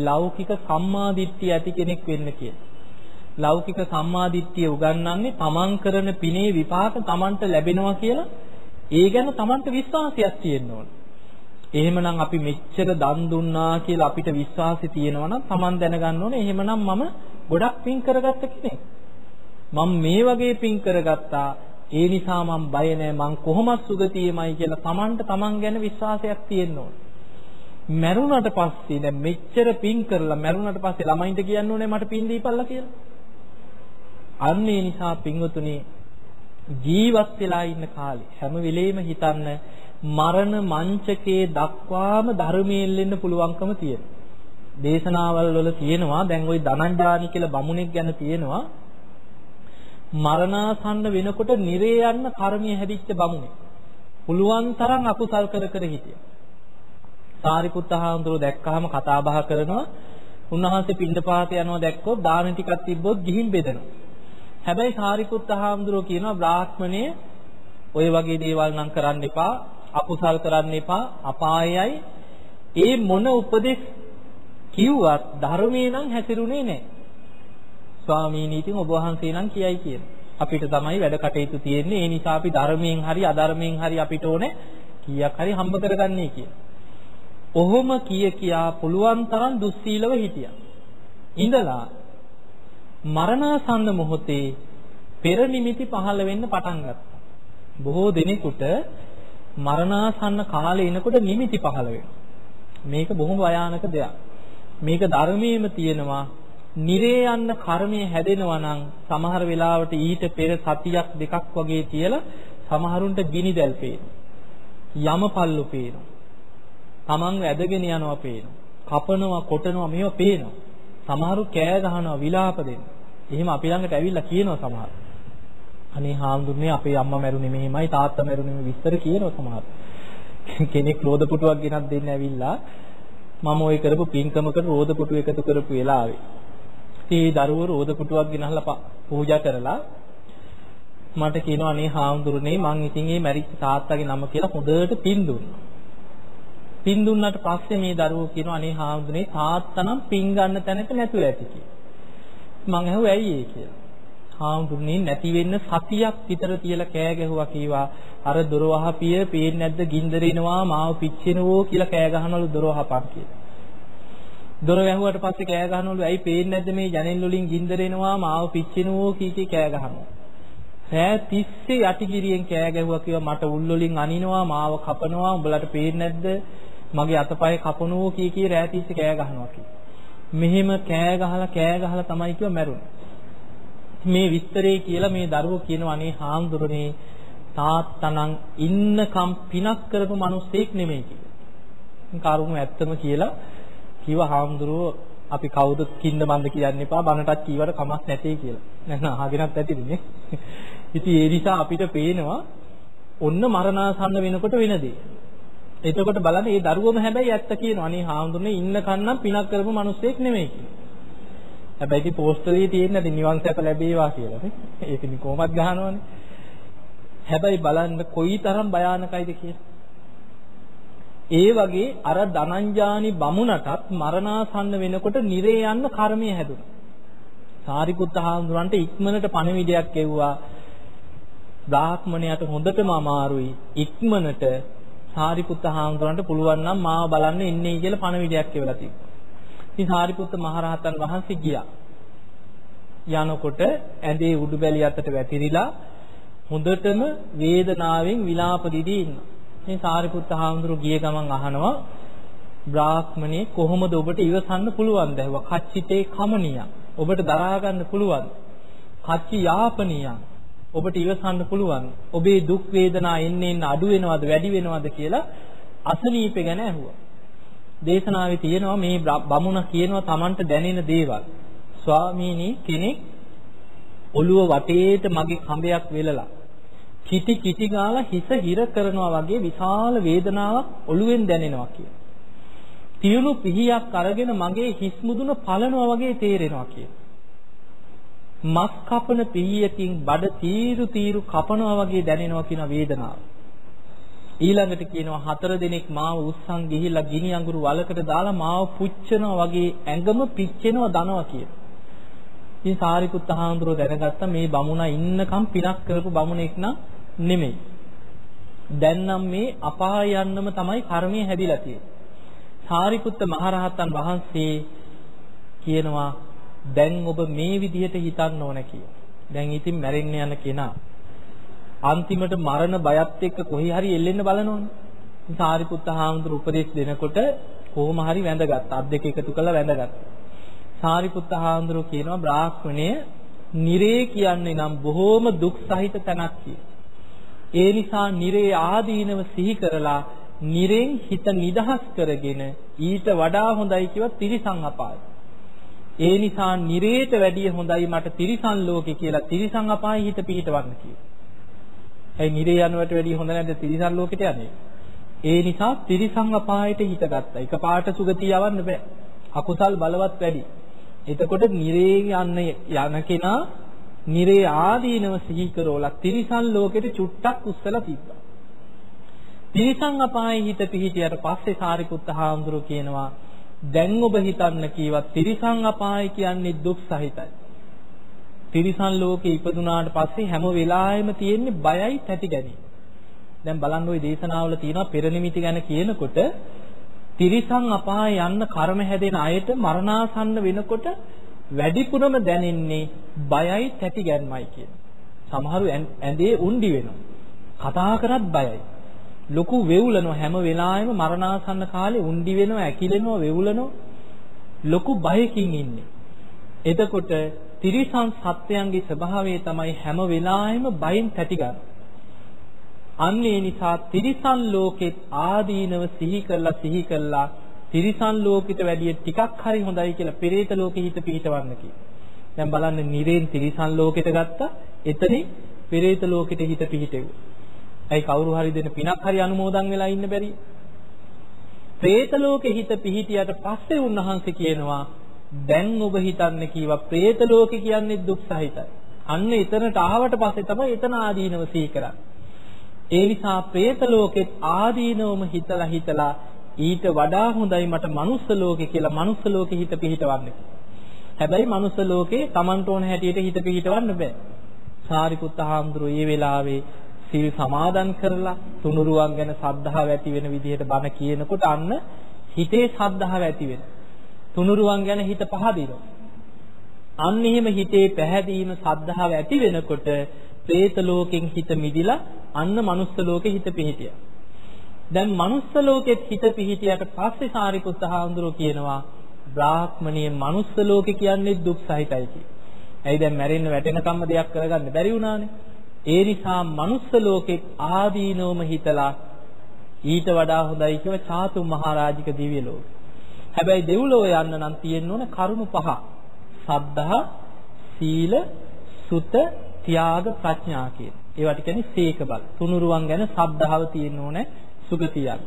ලෞකික සම්මාදිට්ඨිය ඇති කෙනෙක් වෙන්න කියලා. ලෞකික සම්මාදිට්ඨිය උගන්වන්නේ තමන් කරන පිනේ විපාක තමන්ට ලැබෙනවා කියලා ඒ ගැන තමන්ට විශ්වාසයක් තියෙන්න ඕන. එහෙමනම් අපි මෙච්චර දන් දුන්නා කියලා අපිට විශ්වාසය තියෙනවා නම් තමන් දැනගන්න ඕනේ එහෙමනම් මම ගොඩක් පින් කරගත්ත කෙනෙක්. මම මේ වගේ පින් කරගත්තා ඒ නිසා මම බය නැහැ මං කොහොමද සුගතියමයි කියලා Tamanට Taman ගැන විශ්වාසයක් තියෙන්න ඕනේ. මැරුණට පස්සේ දැන් මෙච්චර පින් කරලා මැරුණට පස්සේ ළමයින්ට කියන්න ඕනේ මට පින් දීපල්ලා කියලා. අන්න ඒ නිසා පින්වතුනි ජීවත් වෙලා ඉන්න කාලේ හැම වෙලෙම හිතන්න මරණ මංචකේ දක්වාම ධර්මයෙන් එන්න පුළුවන්කම තියෙනවා. දේශනාවල් වල තියෙනවා දැන් ওই ධනංජානි කියලා බමුණෙක් ගැන තියෙනවා මරණාසන්න වෙනකොට නිරේ යන්න කර්මය හැදිච්ච බමුණේ. පුළුවන් තරම් අකුසල් කර කර හිටියා. සාරිපුත්ත හාමුදුරුවෝ දැක්කහම කතා බහ කරනවා. උන්වහන්සේ පින්ඩපාත යනවා දැක්කොත් දාන ටිකක් තිබ්බොත් ගිහින් බෙදනවා. හැබැයි සාරිපුත්ත හාමුදුරුවෝ කියනවා බ්‍රාහ්මණය ඔය වගේ දේවල් නම් කරන්න එපා. අකුසල් කරන්න එපා. අපායයි. ඒ මොන උපදෙස් කිව්වත් ධර්මයේ නම් හැසිරුනේ නැහැ. ස්වාමීනි ඉතින් ඔබ වහන්සේ නම් කියයි කියන. අපිට තමයි වැඩ කටයුතු තියෙන්නේ. ඒ නිසා අපි ධර්මයෙන් හරි අධර්මයෙන් හරි අපිට ඕනේ කීයක් හරි හම්බ කරගන්නේ කියන. ඔහොම කිය කියා පුළුවන් තරම් දුස්සීලව හිටියා. ඉඳලා මරණාසන්න මොහොතේ පෙර නිමිති පහළ වෙන්න පටන් ගත්තා. බොහෝ දිනෙකට මරණාසන්න කාලේ එනකොට නිමිති පහළ වෙනවා. මේක බොහොම භයානක දෙයක්. මේක ධර්මයේම තියෙනවා. නිරේ යන්න කර්මය හැදෙනවා නම් සමහර වෙලාවට ඊට පෙර සතියක් දෙකක් වගේ තියලා සමහරුන්ට ගිනි දැල් පේනවා. යමපල්ලු පේනවා. Taman ඇදගෙන යනවා පේනවා. කපනවා, කොටනවා මේවා පේනවා. සමහරු කෑ ගහනවා, විලාප දෙනවා. එහෙම අපි ළඟට ඇවිල්ලා කියනවා සමහර. අනේ හාමුදුරනේ අපේ අම්මා මැරුණේ මෙහෙමයි තාත්තා මැරුණේ විස්තර කියනවා සමහර. කෙනෙක් රෝද පුටුවක් ගෙනත් දෙන්න ඇවිල්ලා මම ওই කරපු පින්කමකට රෝද පුටු එකතු කරපු වෙලාවේ. ඉතින් දරුවෝ රෝද පුටුවක් ගෙනහලා පූජා කරලා මට කියනවා අනේ හාමුදුරනේ මං ඉතින් මේ මැරිච්ච තාත්තගේ නම කියලා හොඳට පින් දුන්නා. පින් දුන්නාට පස්සේ මේ දරුවෝ කියනවා අනේ හාමුදුරනේ තාත්තා නම් පින් ගන්න තැනක නැතුව ඇති කියලා. මං ඇහුවා ඇයි ඒ කියලා. හාමුදුරනේ නැති වෙන්න සතියක් විතර තියලා කෑ ගැහුවා කීවා අර දොර වහපිය පේන්නේ නැද්ද ගින්දරිනවා මාව පිච්චෙනවෝ කියලා කෑ ගහනවලු දොර වහපන් කියලා. දොර වැහුවට පස්සේ කෑ ගහනවලු ඇයි පේන්නේ නැද්ද මේ ජනෙල් වලින් ගින්දරෙනවා මාව පිච්චෙනවෝ කී කී කෑ ගහනවා. රෑ තිස්සේ යටිගිරියෙන් කෑ ගැහුවා කිව්වා මට උල් වලින් අනිනවා මාව කපනවා උඹලට පේන්නේ නැද්ද මගේ අතපය කපනවෝ කී කී රෑ තිස්සේ කෑ ගහනවා කී. මෙහෙම කෑ ගහලා කෑ ගහලා තමයි කිව්ව මැරුණේ. මේ විස්තරේ කියලා මේ දරුවෝ කියනවා අනේ හාමුදුරනේ තාත්තනම් ඉන්නකම් පිනක් කරපු මිනිස්සෙක් නෙමෙයි කියලා. කරුණු ඇත්තම කියලා කිව්ව හාමුදුරුවෝ අපි කවුද කින්න බන්ද කියන්න එපා බනටත් කීවට කමක් නැtei කියලා. නැත්නම් අහගෙනත් ඇතිනේ. ඉතින් ඒ නිසා අපිට පේනවා ඔන්න මරණාසන්න වෙනකොට වෙන දේ. එතකොට බලන්න මේ දරුවම හැබැයි ඇත්ත කියනවා. අනේ හාමුදුරනේ ඉන්න කන්නම් පිනක් කරපු මිනිස්සෙක් නෙමෙයි කියලා. හැබැයි ඉතින් පෝස්ටරේ තියෙන්නේ නැති නිවන් සැප ලැබේවා කියලා නේ. ඒක ඉතින් කොහොමත් ගහනවනේ. හැබැයි බලන්න කොයිතරම් භයානකයිද කියලා. ඒ වගේ අර ධනංජානි බමුණටත් මරණාසන්න වෙනකොට නිරේ යන්න කර්මය හැදුණා. සාරිපුත්ත හාමුදුරන්ට ඉක්මනට පණිවිඩයක් එව්වා. බ්‍රාහ්මණයාට හොඳටම අමාරුයි. ඉක්මනට සාරිපුත්ත හාමුදුරන්ට පුළුවන් නම් මාව බලන්න එන්නේ කියලා පණිවිඩයක් එවලා තිබ්බා. ඉතින් සාරිපුත්ත මහරහතන් වහන්සේ ගියා. යනකොට ඇඳේ උඩුබැලිය අතට වැතිරිලා හොඳටම වේදනාවෙන් විලාප දිදී ඉන්නවා. ඉතින් සාරිපුත්ත හාමුදුරු ගිය ගමන් අහනවා බ්‍රාහ්මණේ කොහොමද ඔබට ඉවසන්න පුළුවන්ද? ඇහුවා. කච්චිතේ කමනිය. ඔබට දරා ගන්න පුළුවන්. කච්චි යාපනිය. ඔබට ඉවසන්න පුළුවන්. ඔබේ දුක් වේදනා එන්නේ එන්න අඩු වෙනවද වැඩි වෙනවද කියලා අසනීප ගැන ඇහුවා. දේශනාවේ තියෙනවා මේ බමුණ කියනවා Tamanට දැනෙන දේවල්. ස්වාමීනි කෙනෙක් ඔළුව වටේට මගේ කඹයක් වෙලලා කිටි කිටි ගාලා හිස හිර කරනවා වගේ විශාල වේදනාවක් ඔළුවෙන් දැනෙනවා කිය. තියුණු පිහියක් අරගෙන මගේ හිස් මුදුන පලනවා වගේ තේරෙනවා කිය. මස් කපන පිහියකින් බඩ තීරු තීරු කපනවා වගේ දැනෙනවා කියන වේදනාව. ඊළඟට කියනවා හතර දිනක් මාව උස්සන් ගිහිල්ලා ගිනි අඟුරු වලකට දාලා මාව පුච්චනවා වගේ ඇඟම පිච්චෙනවා දනවා කියන. ඉතින් සාරිපුත්ත හාමුදුරුවෝ දැනගත්තා මේ බමුණා ඉන්නකම් පිනක් කරපු බමුණෙක් නෙමෙයි. දැන් නම් මේ අපාය යන්නම තමයි කර්මය හැදිලා තියෙන්නේ. සාරිපුත්ත මහරහතන් වහන්සේ කියනවා දැන් ඔබ මේ විදිහට හිතන්න ඕන කියලා. දැන් ඉතින් මැරෙන්න යන කෙනා අන්තිමට මරණ බයත් එක්ක කොහේ හරි එල්ලෙන්න බලනෝනේ. සාරිපුත්ත හාමුදුරු උපදේශ දෙනකොට කොහොම හරි වැඳගත්තා. අත් දෙක එකතු කරලා වැඳගත්තා. සාරිපුත්ත හාමුදුරු කියනවා බ්‍රාහ්මණය නිරේ කියන්නේ නම් බොහෝම දුක් සහිත තැනක් ඒ නිසා නිරේ ආදීනව සිහි කරලා නිරෙන් හිත නිදහස් කරගෙන ඊට වඩා හොඳයි කිව්ව තිරිසන් අපාය. ඒ නිසා නිරේට වැඩිය හොඳයි මට තිරිසන් ලෝකේ කියලා තිරිසන් අපායෙ හිත පිහිටවන්න කිව්වා. ඇයි නිරේ යනවට වැඩිය හොඳ නැද්ද තිරිසන් ලෝකෙට යන්නේ? ඒ නිසා තිරිසන් අපායට හිත ගත්තා. එකපාරට සුගතිය යවන්න බෑ. අකුසල් බලවත් වැඩි. එතකොට නිරේ යන්න යන කෙනා නිරේ ආදීනව සිහි කරවලා තිරිසන් ලෝකෙට චුට්ටක් උස්සලා තිබ්බා. තිරිසන් අපායේ හිත පිහිටියට පස්සේ සාරිපුත්ත හාමුදුරුවෝ කියනවා දැන් ඔබ හිතන්න කීවත් තිරිසන් අපාය කියන්නේ දුක් සහිතයි. තිරිසන් ලෝකේ ඉපදුනාට පස්සේ හැම වෙලාවෙම තියෙන්නේ බයයි තැති ගැනීම. දැන් බලන්න ওই දේශනාවල තියෙනවා පෙර නිමිති ගැන කියනකොට තිරිසන් අපාය යන්න කර්ම හැදෙන අයට මරණාසන්න වෙනකොට වැඩිපුරම දැනෙන්නේ බයයි තැති ගැන්මයි කියන. සමහරු ඇඳේ උණ්ඩි වෙනවා. කතා කරත් බයයි. ලොකු වෙවුලනවා හැම වෙලාවෙම මරණාසන්න කාලේ උණ්ඩි වෙනවා, ඇකිලෙනවා, වෙවුලනවා. ලොකු බයකින් ඉන්නේ. එතකොට තිරිසන් සත්වයන්ගේ ස්වභාවය තමයි හැම වෙලාවෙම බයෙන් තැති ගන්න. අන්න ඒ නිසා තිරිසන් ලෝකෙත් ආදීනව සිහි කරලා සිහි කරලා තිරිසන් ලෝකෙට වැඩිය ටිකක් හරි හොඳයි කියලා පෙරේත ලෝකෙ හිත පිහිටවන්න කිව්වා. දැන් බලන්න නිරේන් තිරිසන් ලෝකෙට ගත්තා. එතනින් පෙරේත ලෝකෙට හිත පිහිටෙව්වා. ඇයි කවුරු හරි දෙන පිනක් හරි අනුමෝදන් වෙලා ඉන්න බැරි? പ്രേත ලෝකේ හිත පිහිටියට පස්සේ උන්වහන්සේ කියනවා දැන් ඔබ හිතන්නේ කීවා പ്രേත ලෝකේ කියන්නේ දුක් සහිතයි. අන්න එතනට ආවට පස්සේ තමයි එතන ආදීනව සීකරන්නේ. ඒ නිසා പ്രേත ලෝකෙත් ආදීනවම හිතලා හිතලා ඊට වඩා හොඳයි මට මනුස්ස ලෝකේ කියලා මනුස්ස ලෝකේ හිත පිහිටවන්න. හැබැයි මනුස්ස ලෝකේ Tamanට ඕන හැටියට හිත පිහිටවන්න බෑ. සාරිපුත්ත හාමුදුරුවෝ මේ වෙලාවේ සිල් සමාදන් කරලා තුනුරුවන් ගැන සද්ධාව ඇති වෙන විදිහට බණ කියනකොට අන්න හිතේ සද්ධාව ඇති වෙන. තුනුරුවන් ගැන හිත පහදිනවා. අන්න එහෙම හිතේ පැහැදීම සද්ධාව ඇති වෙනකොට പ്രേත ලෝකෙන් හිත මිදිලා අන්න මනුස්ස ලෝකෙ හිත පිහිටියා. දැන් මනුස්ස ලෝකෙත් හිත පිහිටියට පස්සේ සාරිපුත්ත හාමුදුරුවෝ කියනවා බ්‍රාහ්මණයේ මනුස්ස ලෝකෙ කියන්නේ දුක් සහිතයි කියලා. ඇයි දැන් මැරෙන්න වැටෙනකම්ම දෙයක් කරගන්න බැරි වුණානේ. ඒ නිසා මනුස්ස ලෝකෙත් ආදීනවම හිතලා ඊට වඩා හොඳයි කියලා චාතු මහරජික දිව්‍ය ලෝකෙ. හැබැයි දෙව්ලොව යන්න නම් තියෙන්න ඕන කරුණු පහ. සද්ධා, සීල, සුත, ත්‍යාග, ප්‍රඥා කියන. ඒවට කියන්නේ සීක බල. තුනුරුවන් ගැන සද්ධාව තියෙන්න ඕනේ සුගතියක්.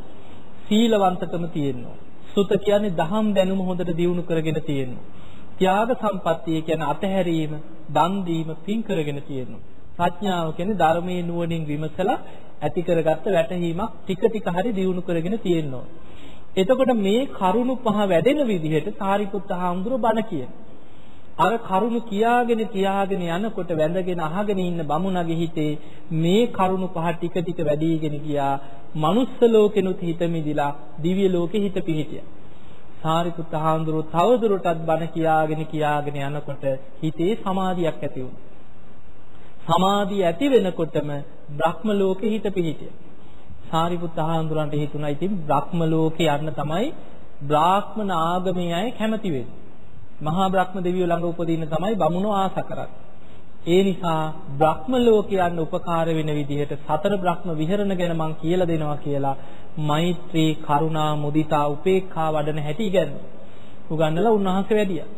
සීලවන්තකම තියෙන්න ඕනේ. සුත කියන්නේ දහම් දැනුම හොඳට දියුණු කරගෙන තියෙන්න. ත්‍යාග සම්පත්තිය කියන්නේ අතහැරීම, දන් දීම, පින් කරගෙන තියෙනවා. ප්‍රඥාව කියන්නේ ධර්මයේ නුවණින් විමසලා ඇති කරගත්ත වැටහීමක් ටික ටික හරි දියුණු කරගෙන තියෙනවා. එතකොට මේ කරුණු පහ වැඩෙන විදිහට සාරිපුත්ත හාමුදුරුවෝ බණ කියන. අර කරුණු කියාගෙන කියාගෙන යනකොට වැඳගෙන අහගෙන ඉන්න බමුණගේ හිතේ මේ කරුණු පහ ටික ටික වැඩිගෙන ගියා. මනුස්ස ලෝකෙනුත් හිත මිදිලා දිව්‍ය ලෝකෙ හිත පිහිටියා. සාරිපුත්ත හාමුදුරුවෝ තවදුරටත් බණ කියාගෙන කියාගෙන යනකොට හිතේ සමාධියක් ඇති වුණා. සමාධිය ඇති වෙනකොටම බ්‍රහ්ම ලෝකෙ හිත පිහිටියා. සාරිපුත්ත හාමුදුරන්ට හිතුණා ඉතින් බ්‍රහ්ම ලෝකේ යන්න තමයි බ්‍රාහ්මණ ආගමේ අය කැමති වෙන්නේ. මහා බ්‍රහ්ම දෙවියෝ ළඟ උපදින්න තමයි බමුණෝ ආස කරන්නේ. ඒ නිසා බ්‍රහ්ම ලෝකේ යන්න උපකාර වෙන විදිහට සතර බ්‍රහ්ම විහරණ ගැන මම කියලා දෙනවා කියලා මෛත්‍රී කරුණා මුදිතා උපේක්ඛා වඩන හැටි ඉගන්නේ. උගන්නලා උන්වහන්සේ වැඩියා.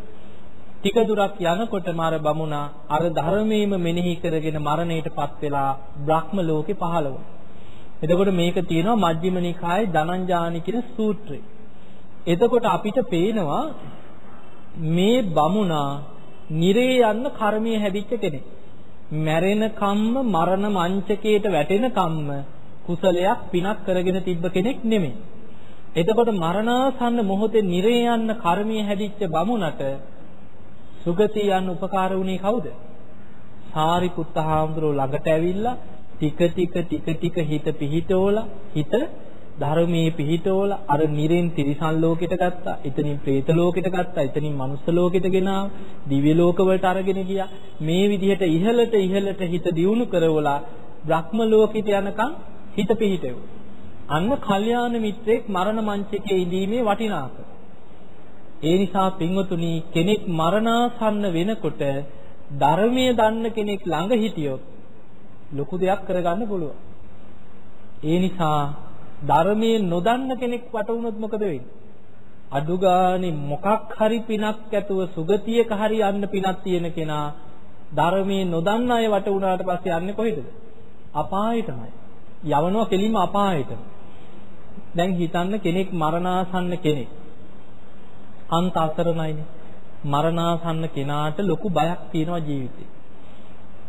ටික දුරක් යනකොට මාර බමුණා අර ධර්මයේම මෙනෙහි කරගෙන මරණයටපත් වෙලා බ්‍රහ්ම ලෝකේ පහළ වුණා. එතකොට මේක තියෙනවා මජ්ක්‍ධිම නිකායේ ධනංජානි කියන සූත්‍රය. එතකොට අපිට පේනවා මේ බමුණා නිරේ යන්න කර්මයේ හැදිච්ච කෙනෙක්. මැරෙන කම්ම මරණ මංචකයට වැටෙන කම්ම කුසලයක් පිනක් කරගෙන තිබ්බ කෙනෙක් නෙමෙයි. එතකොට මරණාසන්න මොහොතේ නිරේ යන්න කර්මයේ හැදිච්ච බමුණට සුගතිය යන්න උපකාර වුණේ කවුද? සාරිපුත්ත හාමුදුරුවෝ ළඟට ඇවිල්ලා ටික ටික ටික ටික හිත පිහිටෝලා හිත ධර්මයේ පිහිටෝලා අර නිරෙන් තිරිසන් ලෝකෙට ගත්තා. එතනින් പ്രേත ලෝකෙට ගත්තා. එතනින් මනුස්ස ලෝකෙට ගෙනාව. දිව්‍ය ලෝකවලට අරගෙන ගියා. මේ විදිහට ඉහළට ඉහළට හිත දියුණු කරවලා බ්‍රහ්ම ලෝකෙට යනකම් හිත පිහිටෙව්වා. අන්න කල්යාණ මිත්‍රෙක් මරණ මංචකයේ ඉඳීමේ වටිනාකම. ඒ නිසා පින්වතුනි කෙනෙක් මරණාසන්න වෙනකොට ධර්මයේ දන්න කෙනෙක් ළඟ හිටියොත් ලොකු දෙයක් කරගන්න පුළුවන්. ඒ නිසා ධර්මයේ නොදන්න කෙනෙක් වටුනොත් මොකද වෙන්නේ? අඩුගානේ මොකක් හරි පිනක් ඇතුව සුගතියක හරි යන්න පිනක් තියෙන කෙනා ධර්මයේ නොදන්න අය වටුනාට පස්සේ යන්නේ කොහෙද? අපායටමයි. යවනවා කෙලින්ම අපායට. දැන් හිතන්න කෙනෙක් මරණාසන්න කෙනෙක්. අන්ත අසරණයිනේ. මරණාසන්න කෙනාට ලොකු බයක් තියෙනවා ජීවිතේ.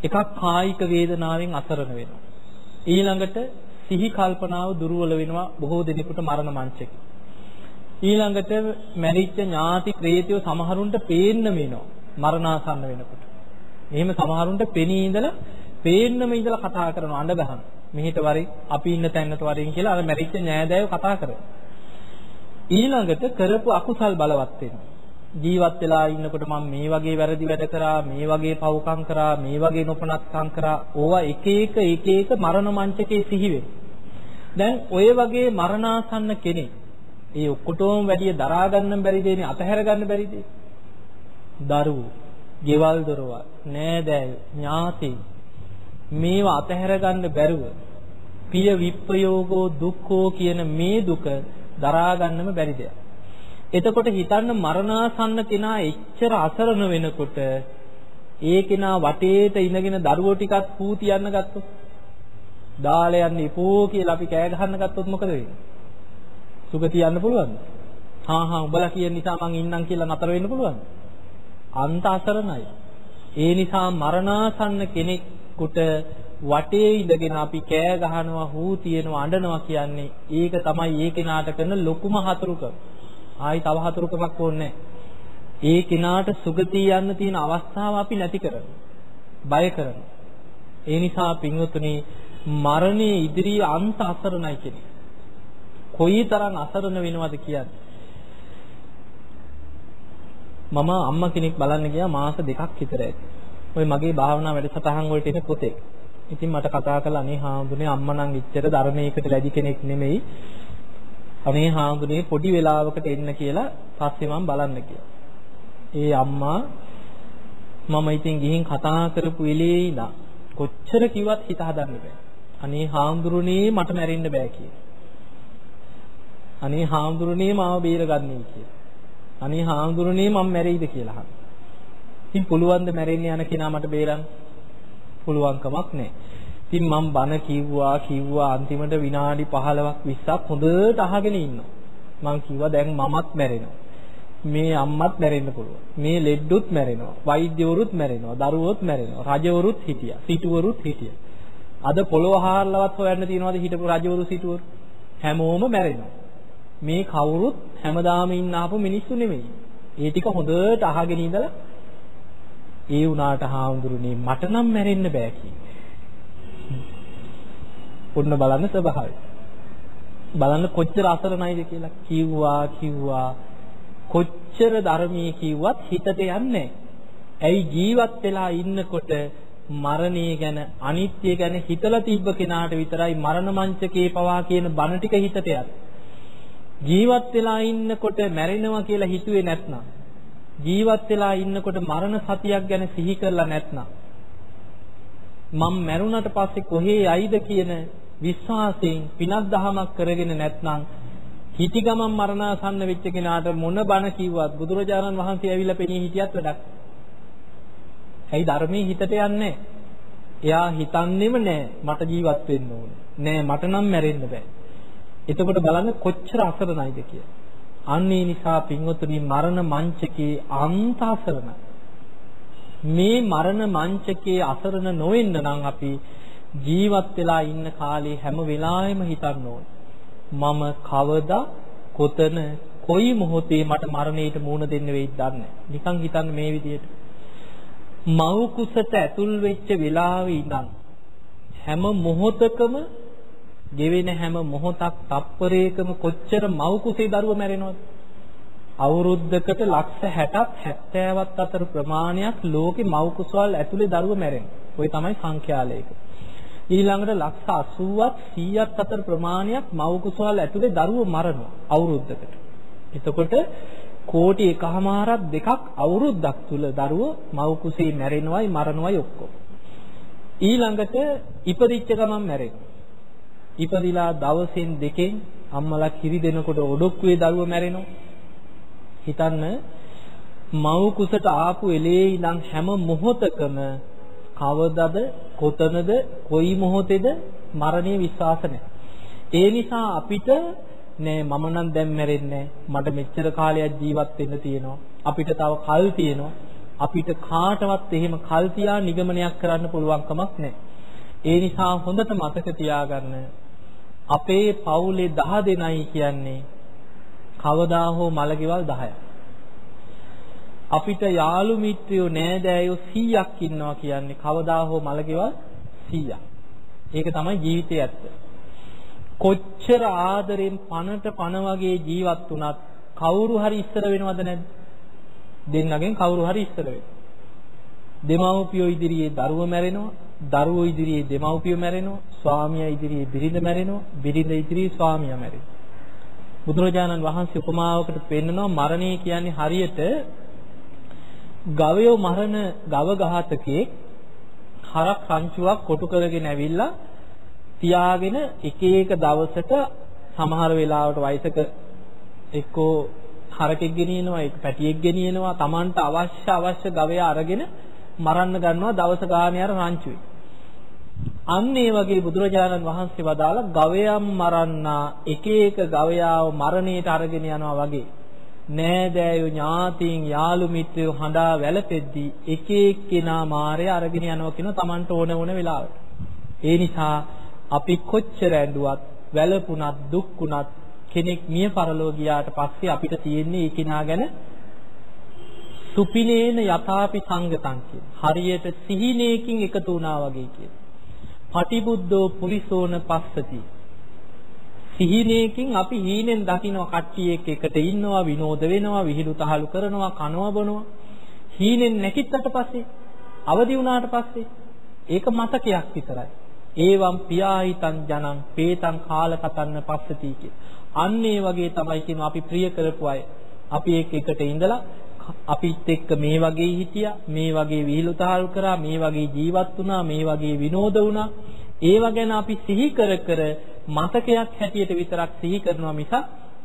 එකක් කායික වේදනාවෙන් අසරණ වෙනවා. ඊළඟට සිහි කල්පනාව දුර්වල වෙනවා බොහෝ දෙනෙකුට මරණ මංචකේ. ඊළඟට මැරිච්ච ඥාති ප්‍රේතයෝ සමහරුන්ට පේන්න වෙනවා මරණාසන්න වෙනකොට. එහෙම සමහරුන්ට පෙනී ඉඳලා පේන්නම ඉඳලා කතා කරනවා අඬ ගහන. මෙහෙට වරින් අපි ඉන්න තැනට වරින් කියලා අර මැරිච්ච ඥායදෑයෝ කතා කරනවා. ඊළඟට කරපු අකුසල් බලවත් වෙනවා. ජීවත් වෙලා ඉන්නකොට මම මේ වගේ වැරදි වැඩ කරා මේ වගේ පව්කම් කරා මේ වගේ නොපනත්කම් කරා ඕවා එක එක එක එක මරණ මංචකේ සිහි දැන් ඔය වගේ මරණාසන්න කෙනෙක් ඒ ඔක්කොටම වැඩිය දරා ගන්න බැරි දෙන්නේ අතහැර ගන්න බැරි දෙන්නේ. දරුවෝ, ගෙවල් දොරවල්, නෑදෑයෝ, ඥාති මේවා අතහැර ගන්න බැරුව පිය විප්පයෝගෝ දුක්ඛෝ කියන මේ දුක දරා ගන්නම බැරි දෙයක්. එතකොට හිතන්න මරණාසන්න කෙනා එච්චර අසරණ වෙනකොට ඒ කෙනා වටේට ඉඳගෙන දරුවෝ ටිකක් පූ තියන්න ගත්තොත් දාලා යන්න ඉපෝ කියලා අපි කෑ ගහන්න ගත්තොත් මොකද වෙන්නේ? සුගතිය යන්න පුළුවන්ද? හා හා උඹලා කියන නිසා මං ඉන්නම් කියලා නතර වෙන්න පුළුවන්ද? අන්ත අසරණයි. ඒ නිසා මරණාසන්න කෙනෙකුට වටේ ඉඳගෙන අපි කෑ ගහනවා හූ තියනවා අඬනවා කියන්නේ ඒක තමයි ඒ කෙනාට කරන ලොකුම හතුරුකම. ආයි තව හතුරුකමක් ඕනේ ඒ කෙනාට සුගතිය යන්න තියෙන අවස්ථාව අපි නැති කරනවා. බය කරනවා. ඒ නිසා පින්වතුනි මරණයේ ඉදිරියේ අන්ත අසරණයි කෙනෙක්. කොයිතරම් අසරණ වෙනවද කියන්නේ. මම අම්මා කෙනෙක් බලන්න ගියා මාස දෙකක් විතර ඇති. ওই මගේ භාවනා වැඩසටහන් වලට එන පුතේ. ඉතින් මට කතා කළා අනේ හාමුදුරනේ අම්මා නම් ඉච්චර ධර්මයකට වැඩි කෙනෙක් නෙමෙයි. අනේ හාමුදුරනේ පොඩි වෙලාවකට එන්න කියලා පස්සේ මම බලන්න ගියා. ඒ අම්මා මම ඉතින් ගිහින් කතා කරපු වෙලේ ඉඳන් කොච්චර කිව්වත් හිත හදන්න බෑ. අනේ හාමුදුරනේ මට මැරෙන්න බෑ කියලා. අනේ හාමුදුරනේ මාව බේරගන්නේ කියලා. අනේ හාමුදුරනේ මම මැරෙයිද කියලා අහනවා. ඉතින් පුළුවන් ද මැරෙන්න යන කෙනා මට බේරන්න? පුළුවන් කමක් නැහැ. ඉතින් මම බන කිව්වා කිව්වා අන්තිමට විනාඩි 15ක් 20ක් හොඳට අහගෙන ඉන්නවා. මං කිව්වා දැන් මමත් මැරෙනවා. මේ අම්මත් මැරෙන්න පුළුවන්. මේ ලෙඩ්ඩුත් මැරෙනවා. වෛද්‍යවරුත් මැරෙනවා. දරුවොත් මැරෙනවා. රජවරුත් හිටියා. සිටුවරුත් හිටියා. අද පොළොව හාරලවත් හොයන්න තියනවාද හිටපු රජවරු සිටුවරු? හැමෝම මැරෙනවා. මේ කවුරුත් හැමදාම ඉන්න ආපු මිනිස්සු නෙමෙයි. ඒ ටික හොඳට අහගෙන ඉඳලා ඒ වුණාට හාමුදුරනේ මට නම් මැරෙන්න බෑ ඔන්න බලන්න ස්වභාවය. බලන්න කොච්චර අසරණයිද කියලා කිව්වා කිව්වා කොච්චර ධර්මයේ කිව්වත් හිතට යන්නේ ඇයි ජීවත් වෙලා ඉන්නකොට මරණය ගැන අනිත්‍ය ගැන හිතලා තිබ්බ කෙනාට විතරයි මරණ මංචකේ පවා කියන බණ ටික හිතට යන්නේ. ජීවත් වෙලා ඉන්නකොට මැරෙනවා කියලා හිතුවේ නැත්නම් ජීවත් වෙලා ඉන්නකොට මරණ සතියක් ගැන සිහි කරලා නැත්නම් මම මැරුණට පස්සේ කොහේ යයිද කියන විශ්වාසයෙන් පිනක් දහමක් කරගෙන නැත්නම් හිටි ගමන් මරණාසන්න වෙච්ච කෙනාට මොන බණ කිව්වත් බුදුරජාණන් වහන්සේ ඇවිල්ලා පෙනී හිටියත් වැඩක්. ඇයි ධර්මයේ හිතට යන්නේ? එයා හිතන්නේම නෑ මට ජීවත් වෙන්න ඕනේ. නෑ මට නම් මැරෙන්න බෑ. එතකොට බලන්න කොච්චර අසරණයිද කියලා. අන්න ඒ නිසා පින්වතුනි මරණ මංචකේ අන්ත අසරණ. මේ මරණ මංචකේ අසරණ නොවෙන්න නම් අපි ජීවත් වෙලා ඉන්න කාලේ හැම වෙලාවෙම හිතන්න ඕන. මම කවදා කොතන කොයි මොහොතේ මට මරණයට මුහුණ දෙන්න වෙයිද දන්නේ නිකන් හිතන්න මේ විදිහට. මව් කුසට ඇතුල් වෙච්ච වෙලාවේ ඉඳන් හැම මොහොතකම ගෙවෙන හැම මොහොතක් තප්පරයකම කොච්චර මව් කුසේ දරුව මැරෙනවද? අවුරුද්දකට ලක්ෂ 60ක් 70ක් අතර ප්‍රමාණයක් ලෝකේ මව් කුසවල් ඇතුලේ දරුව මැරෙනවා. ওই තමයි සංඛ්‍යාලයක. ඊළඟට ලක්ෂ 80ක් 100ක් අතර ප්‍රමාණයක් මව් කුසවල් ඇතුලේ දරුව මරනවා අවුරුද්දකට. එතකොට කෝටි එකහමාරක් දෙකක් අවුරුද්දක් තුල දරුව මව් කුසේ මැරෙනවයි මරනවයි ඔක්කොම. ඊළඟට ඉපදිච්ච ගමන් මැරෙනවා. ඉපදිලා දවසින් දෙකෙන් අම්මලා කිරි දෙනකොට ඔඩොක්කුවේ දරුව මැරෙනවා. හිතන්න මව් කුසට ආපු එලේ ඉඳන් හැම මොහොතකම කවදද කොතනද කොයි මොහොතේද මරණය විශ්වාස ඒ නිසා අපිට නෑ මම නම් දැන් මැරෙන්නේ මට මෙච්චර කාලයක් ජීවත් වෙන්න තියෙනවා. අපිට තව කල් තියෙනවා. අපිට කාටවත් එහෙම කල් තියා නිගමනයක් කරන්න පුළුවන් කමක් නැහැ. ඒ නිසා හොඳට මතක තියාගන්න අපේ පවුලේ 10 දෙනයි කියන්නේ කවදා හෝ මලකෙවල් 10ක්. අපිට යාළු මිත්‍රයෝ නෑදෑයෝ 100ක් ඉන්නවා කියන්නේ කවදා හෝ මලකෙවල් 100ක්. ඒක තමයි ජීවිතයේ ඇත්ත. කොච්චර ආදරෙන් පනට පන වගේ ජීවත් වුණත් කවුරු හරි ඉස්සර වෙනවද නැද්ද? දෙන්නගෙන් කවුරු හරි ඉස්සර වෙනවා. දෙමව්පියෝ ඉදිරියේ දරුවෝ මැරෙනවා, දරුවෝ ඉදිරියේ දෙමව්පියෝ මැරෙනවා, ස්වාමියා ඉදිරියේ බිරිඳ මැරෙනවා, බිරිඳ ඉදිරියේ ස්වාමියා මැරෙනවා. බුදුරජාණන් වහන්සේ උපමාවකට පෙන්නනවා මරණය කියන්නේ හරියට ගවයෝ මරණ ගව ඝාතකේ හරක් රංචුවක් කොටු කරගෙන ඇවිල්ලා තියාගෙන එක එක දවසක සමහර වෙලාවට වයසක එක්කෝ හරකෙක් ගෙනියනවා එක් පැටියෙක් ගෙනියනවා Tamanට අවශ්‍ය අවශ්‍ය ගවයා අරගෙන මරන්න ගන්නවා දවස ගානේ අර රංචුවේ. අන්න ඒ වගේ බුදුරජාණන් වහන්සේ වදාලා ගවයන් මරන්නා එක එක ගවයාව මරණයට අරගෙන යනවා වගේ නෑදෑයෝ ඥාතීන් යාළු මිත්‍රයෝ හඬා වැළපෙද්දී එක එක්කෙනා මාරය අරගෙන යනවා කියන Tamanට ඕන ඕන වෙලාවට. ඒ නිසා අපි කොච්චර ඇඬුවත් වැළපුණත් දුක්ුණත් කෙනෙක් මිය පරලෝ ගියාට පස්සේ අපිට තියෙන්නේ ඒ කෙනා ගැන සුපිනේන යථාපි සංගතං කියන. හරියට සිහිනයකින් එකතු වුණා වගේ කියන. පටිබුද්ධෝ පුරිසෝන පස්සති. සිහිනයකින් අපි හීනෙන් දකින්න කට්ටියෙක් එකට ඉන්නවා විනෝද වෙනවා විහිළු තහළු කරනවා කනවා බොනවා. හීනෙන් නැකිට්ටට පස්සේ අවදි වුණාට පස්සේ ඒක මතකයක් විතරයි. ඒවම් පියාහිතං ජනං පේතං කාලකතන්න පස්සති කිය. අන්න ඒ වගේ තමයි කියන අපි ප්‍රිය කරපු අය. අපි එක් එකට ඉඳලා අපිත් එක්ක මේ වගේ හිටියා මේ වගේ විහිළු තහල් කරා මේ වගේ ජීවත් වුණා මේ වගේ විනෝද වුණා. ඒව ගැන අපි සිහි කර කර මතකයක් හැටියට විතරක් සිහි කරනවා මිසක්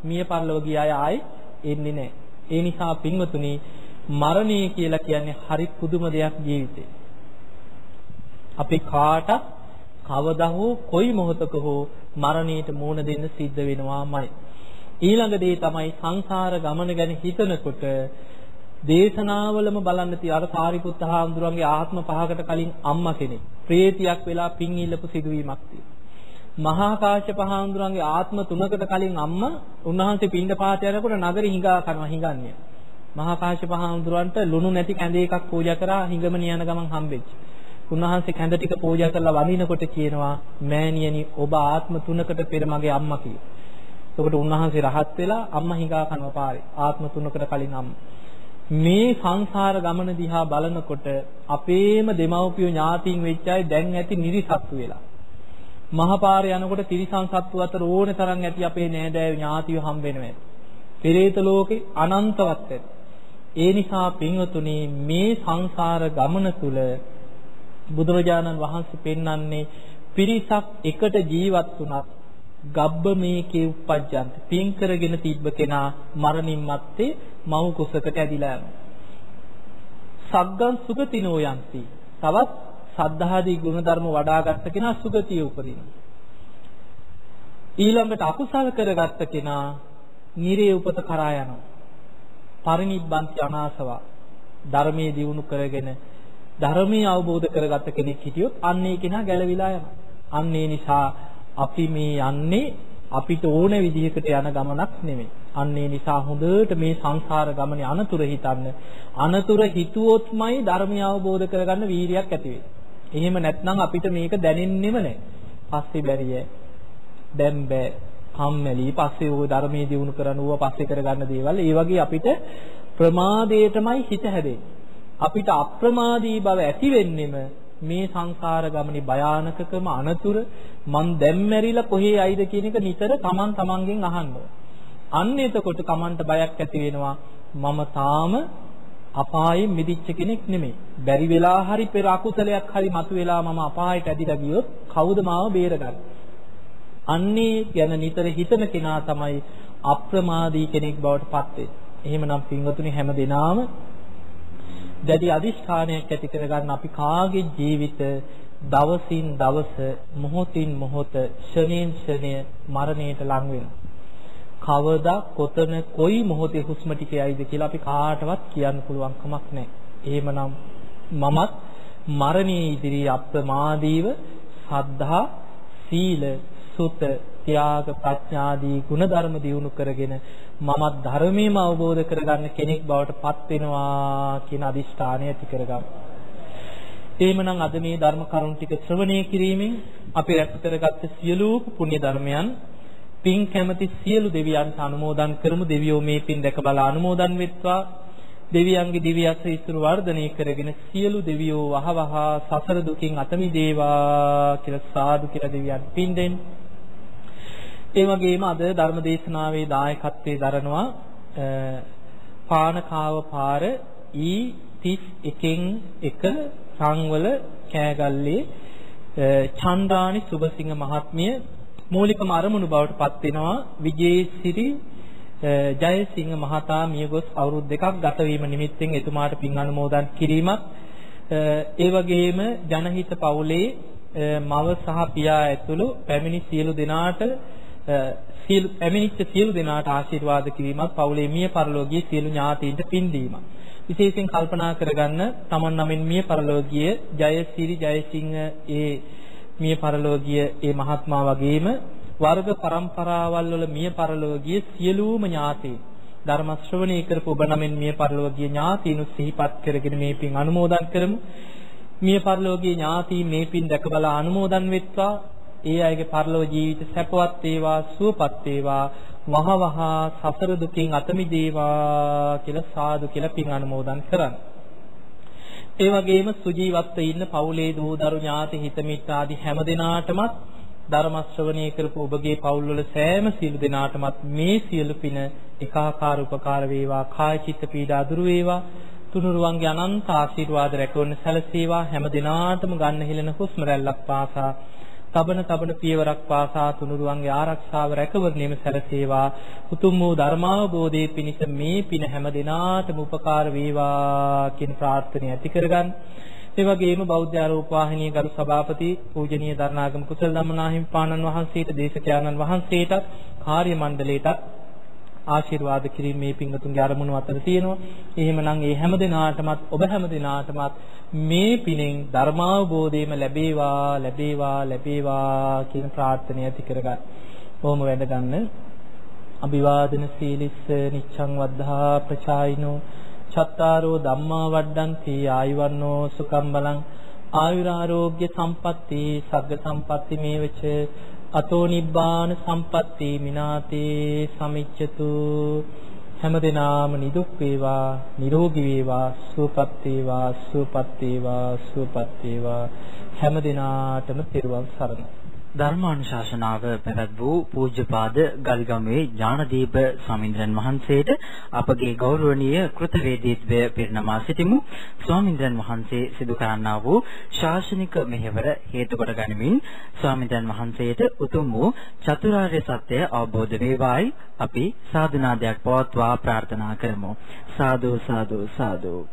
මිය පරලොව ගිය අය ආයේ එන්නේ නැහැ. ඒ නිසා පින්වතුනි මරණය කියලා කියන්නේ හරි පුදුම දෙයක් ජීවිතේ. අපි කාටත් කවදා හෝ කොයි මොහොතක හෝ මරණයට මුහුණ දෙන්න සිද්ධ වෙනවාමයි. ඊළඟ දේ තමයි සංසාර ගමන ගැන හිතනකොට දේශනාවලම බලන්න තිය අර සාරිපුත්ත හාමුදුරන්ගේ ආත්ම පහකට කලින් අම්මා කෙනෙක්. ප්‍රේතියක් වෙලා පින් ඉල්ලපු සිදුවීමක් තියෙනවා. මහා කාශ්‍යප හාමුදුරන්ගේ ආත්ම තුනකට කලින් අම්මා උන්වහන්සේ පින්ඩ පාත යනකොට නගරේ හිඟා කරනවා හිඟන්නේ. මහා කාශ්‍යප හාමුදුරන්ට ලුණු නැති කැඳ එකක් පූජා කරා හිඟමන යන ගමන් හම්බෙච්ච. උන්වහන්සේ කැඳ ටික පූජා කරලා වඳිනකොට කියනවා මෑණියනි ඔබ ආත්ම තුනකට පෙර මගේ අම්මා කියලා. එතකොට උන්වහන්සේ රහත් වෙලා අම්මා හිඟා කරනවා පාරේ. ආත්ම තුනකට කලින් අම්මා. මේ සංසාර ගමන දිහා බලනකොට අපේම දෙමව්පියෝ ඥාතීන් වෙච්ච අය දැන් ඇති නිරිසත්තු වෙලා. මහපාරේ යනකොට තිරිසන් සත්තු අතර ඕනේ තරම් ඇති අපේ නෑදෑයෝ ඥාතියෝ හම්බ වෙනවා. පෙරේත ලෝකේ අනන්තවත් ඇති. ඒ නිසා පින්වතුනි මේ සංසාර ගමන තුල බුදුරජාණන් වහන්සේ පෙන්වන්නේ පිරිසක් එකට ජීවත් වුණත් ගබ්බ මේකේ උප්පජ්ජන්ත පින් කරගෙන තිබ්බ කෙනා මරණින් මත්තේ මව් කුසකට ඇදිලා යනවා. සග්ගං සුගතිනෝ යන්ති. තවත් සද්ධාදී ගුණධර්ම වඩාගත්ත කෙනා සුගතිය උපදිනවා. ඊළඟට අකුසල කරගත්ත කෙනා නිරේ උපත කරා යනවා. පරිනිබ්බන්ති අනාසවා ධර්මයේ දියුණු කරගෙන ධර්මයේ අවබෝධ කරගත්ත කෙනෙක් හිටියොත් අන්න ඒ කෙනා ගැලවිලා යනවා. අන්න ඒ නිසා අපි මේ යන්නේ අපිට ඕන විදිහකට යන ගමනක් නෙමෙයි. අන්න ඒ නිසා හොඳට මේ සංසාර ගමනේ අනතුර හිතන්න. අනතුර හිතුවොත්මයි ධර්මය අවබෝධ කරගන්න වීරියක් ඇති එහෙම නැත්නම් අපිට මේක දැනෙන්නෙම නැහැ. පස්සේ බැරිය. දැන් බෑ. කම්මැලි පස්සේ ওই ධර්මයේ දිනු කරන ඌව පස්සේ කරගන්න දේවල් ඒ වගේ අපිට ප්‍රමාදයටමයි හිත හැදෙන්නේ. අපිට අප්‍රමාදී බව ඇති වෙන්නෙම මේ සංසාර ගමනේ භයානකකම අනතුර මං දැන් මැරිලා කොහේ යයිද කියන එක නිතර Taman Tamanගෙන් අහන්න අන්න එතකොට Tamanට බයක් ඇති වෙනවා මම තාම අපායෙන් මිදිච්ච කෙනෙක් නෙමෙයි. බැරි වෙලා හරි පෙර අකුසලයක් හරි මතුවෙලා මම අපායට ඇදිලා ගියොත් කවුද මාව බේරගන්නේ? අන්නේ ගැන නිතර හිතන කෙනා තමයි අප්‍රමාදී කෙනෙක් බවට පත් වෙන්නේ. එහෙමනම් පින්වතුනි හැම දිනාම දැඩි අදිෂ්ඨානයක් ඇති කරගන්න අපි කාගේ ජීවිත දවසින් දවස මොහොතින් මොහොත ෂණයෙන් ෂණය මරණයට ලං වෙනවා. කවදා කොතන කොයි මොහොතේ හුස්ම ටික යයිද කියලා අපි කාටවත් කියන්න පුළුවන් කමක් නැහැ. එහෙමනම් මමත් මරණයේ ඉදිරියේ අප්‍රමාදීව සද්ධා සීල සුත, ත්‍යාග, ප්‍රඥාදී ගුණධර්ම දියුණු කරගෙන මමත් ධර්මයේම අවබෝධ කරගන්න කෙනෙක් බවට පත් වෙනවා කියන අදිෂ්ඨානය ඇති කරගන්න. එහෙමනම් අද මේ ධර්ම කරුණ ටික ශ්‍රවණය කිරීමෙන් අපි රැස් කරගත්ත සියලු පුණ්‍ය ධර්මයන් පින් කැමති සියලු දෙවියන්ට අනුමෝදන් කරමු දෙවියෝ මේ පින් දැක බල අනුමෝදන් වෙත්වා දෙවියන්ගේ දිව්‍ය අසීසුරු වර්ධනය කරගෙන සියලු දෙවියෝ වහවහ සසර දුකින් අත මිදේවා කියලා සාදු කියලා දෙවියන් පින් දෙන්න. ඒ වගේම අද ධර්ම දේශනාවේ දායකත්වයේ දරනවා පානකාව පාර ඊ 31න් 1 සංවල කෑගල්ලේ චන්ද්‍රානි සුබසිංහ මහත්මිය මූලිකම අරමුණු බවට පත් වෙනවා. විජේසිරි ජයසිංහ මහතා මියගොස් අවුරුදු දෙකක් ගත වීම නිමිත්තෙන් එතුමාට පින් අනුමෝදන් කිරීමත් ඒ වගේම ජනහිත පවුලේ මව සහ පියා ඇතුළු පැමිණි සියලු දෙනාට සියලු පැමිණිච්ච සියලු දෙනාට ආශිර්වාද කිරීමත් පවුලේ මිය පරලෝකීය සියලු ඥාතීන්ට පින් දීමත්. විශේෂයෙන් කල්පනා කරගන්න තමන් නමින් මිය පරලෝකීය ජයසිරි ජයසිංහ ඒ මිය පරලෝකීය ඒ මහත්මා වගේම වර්ග પરම්පරාවල් වල මිය පරලෝකීය සියලුම ඥාතීන් ධර්ම ශ්‍රවණය කරපු ඔබ නමින් මිය පරලෝකීය ඥාතීන් සිහිපත් කරගෙන මේ පින් අනුමෝදන් කරමු. මිය පරලෝකීය ඥාතීන් මේ පින් දැක බලා අනුමෝදන් වෙත්වා. ඒ අයගේ පරලෝක ජීවිත සැපවත් වේවා සුවපත් වේවා වහ වහ සසර දුකින් අත මිදේවා කියලා සාදු කියලා පින් අනුමෝදන් කරන්න. ඒ වගේම සුජීවත්ව ඉන්න පවුලේ දූ දරු ඥාති හිත මිත්‍ර ආදී හැම දිනාටමත් ධර්ම ශ්‍රවණය කරපු ඔබගේ පවුල් වල සෑම සියලු දෙනාටමත් මේ සියලු පින එකාකාර උපකාර වේවා කාය චිත්ත පීඩා දුරු වේවා තුනුරුවන්ගේ අනන්ත ආශිර්වාද රැකවන්න සැලසේවා හැම දිනාටම ගන්න හිලෙන හුස්ම රැල්ලක් පාසා තබන තබන පියවරක් පාසා තුනුරුවන්ගේ ආරක්ෂාව රැකවරණයම සැලසේවා උතුම් වූ ධර්මාවබෝධයේ පිණිස මේ පින හැම දිනාටම උපකාර වේවා කියන ප්‍රාර්ථනය ඇති කරගන්න. ඒ වගේම බෞද්ධ ආරෝප වාහිනියේ ගරු සභාපති පූජනීය දරණාගම කුසල ධම්මනාහිමි පාණන් වහන්සේට දේශකයන්න් වහන්සේට කාර්ය මණ්ඩලයටත් ආශිර්වාද කිරීම මේ පින්වතුන්ගේ අරමුණු අතර තියෙනවා. එහෙමනම් ඒ හැම දිනාටමත් ඔබ හැම දිනාටමත් මේ පිනෙන් ධර්මාවබෝධයම ලැබේවා ලැබේවා ලැබේවා කියන ප්‍රාර්ථනය ඇති කරගන්න. කොහොම වැඩ ගන්න. අභිවාදන සීලිස්ස නිච්ඡං වද්ධා ප්‍රචායිනෝ චත්තාරෝ ධම්මා වඩ්ඩಂತಿ ආයුවන්නෝ සුකම් බලං ආයුරාෝග්‍ය සම්පatti සග්ග සම්පatti මේවච අතෝ නිබ්බාන සම්පatti මිනාතේ සමිච්ඡතු. හැමදෙනාම නිදුක් වේවා නිරෝගී වේවා සුවපත් වේවා සුවපත් වේවා සුවපත් වේවා. හැමදෙනාටම තෙරුවන් සරණයි. ධර්මානුශාසනාව පැවැත් වූ පූජ්‍යපාද ගල්ගමුවේ ඥානදීප ස්වාමින්ද්‍රයන් වහන්සේට අපගේ ගෞරවනීය කෘතවේදීත්වය පිරිනමා සිටිමු. ස්වාමින්ද්‍රයන් වහන්සේ සිදු කරන්නා වූ ශාසනික මෙහෙවර හේතු කොට ගනිමින් ස්වාමින්ද්‍රයන් වහන්සේට උතුම් වූ චතුරාර්ය සත්‍ය අවබෝධ වේවායි අපි සාදුනාදයක් පවත්වා ප්‍රාර්ථනා කරමු. සාදු සාදු සාදු.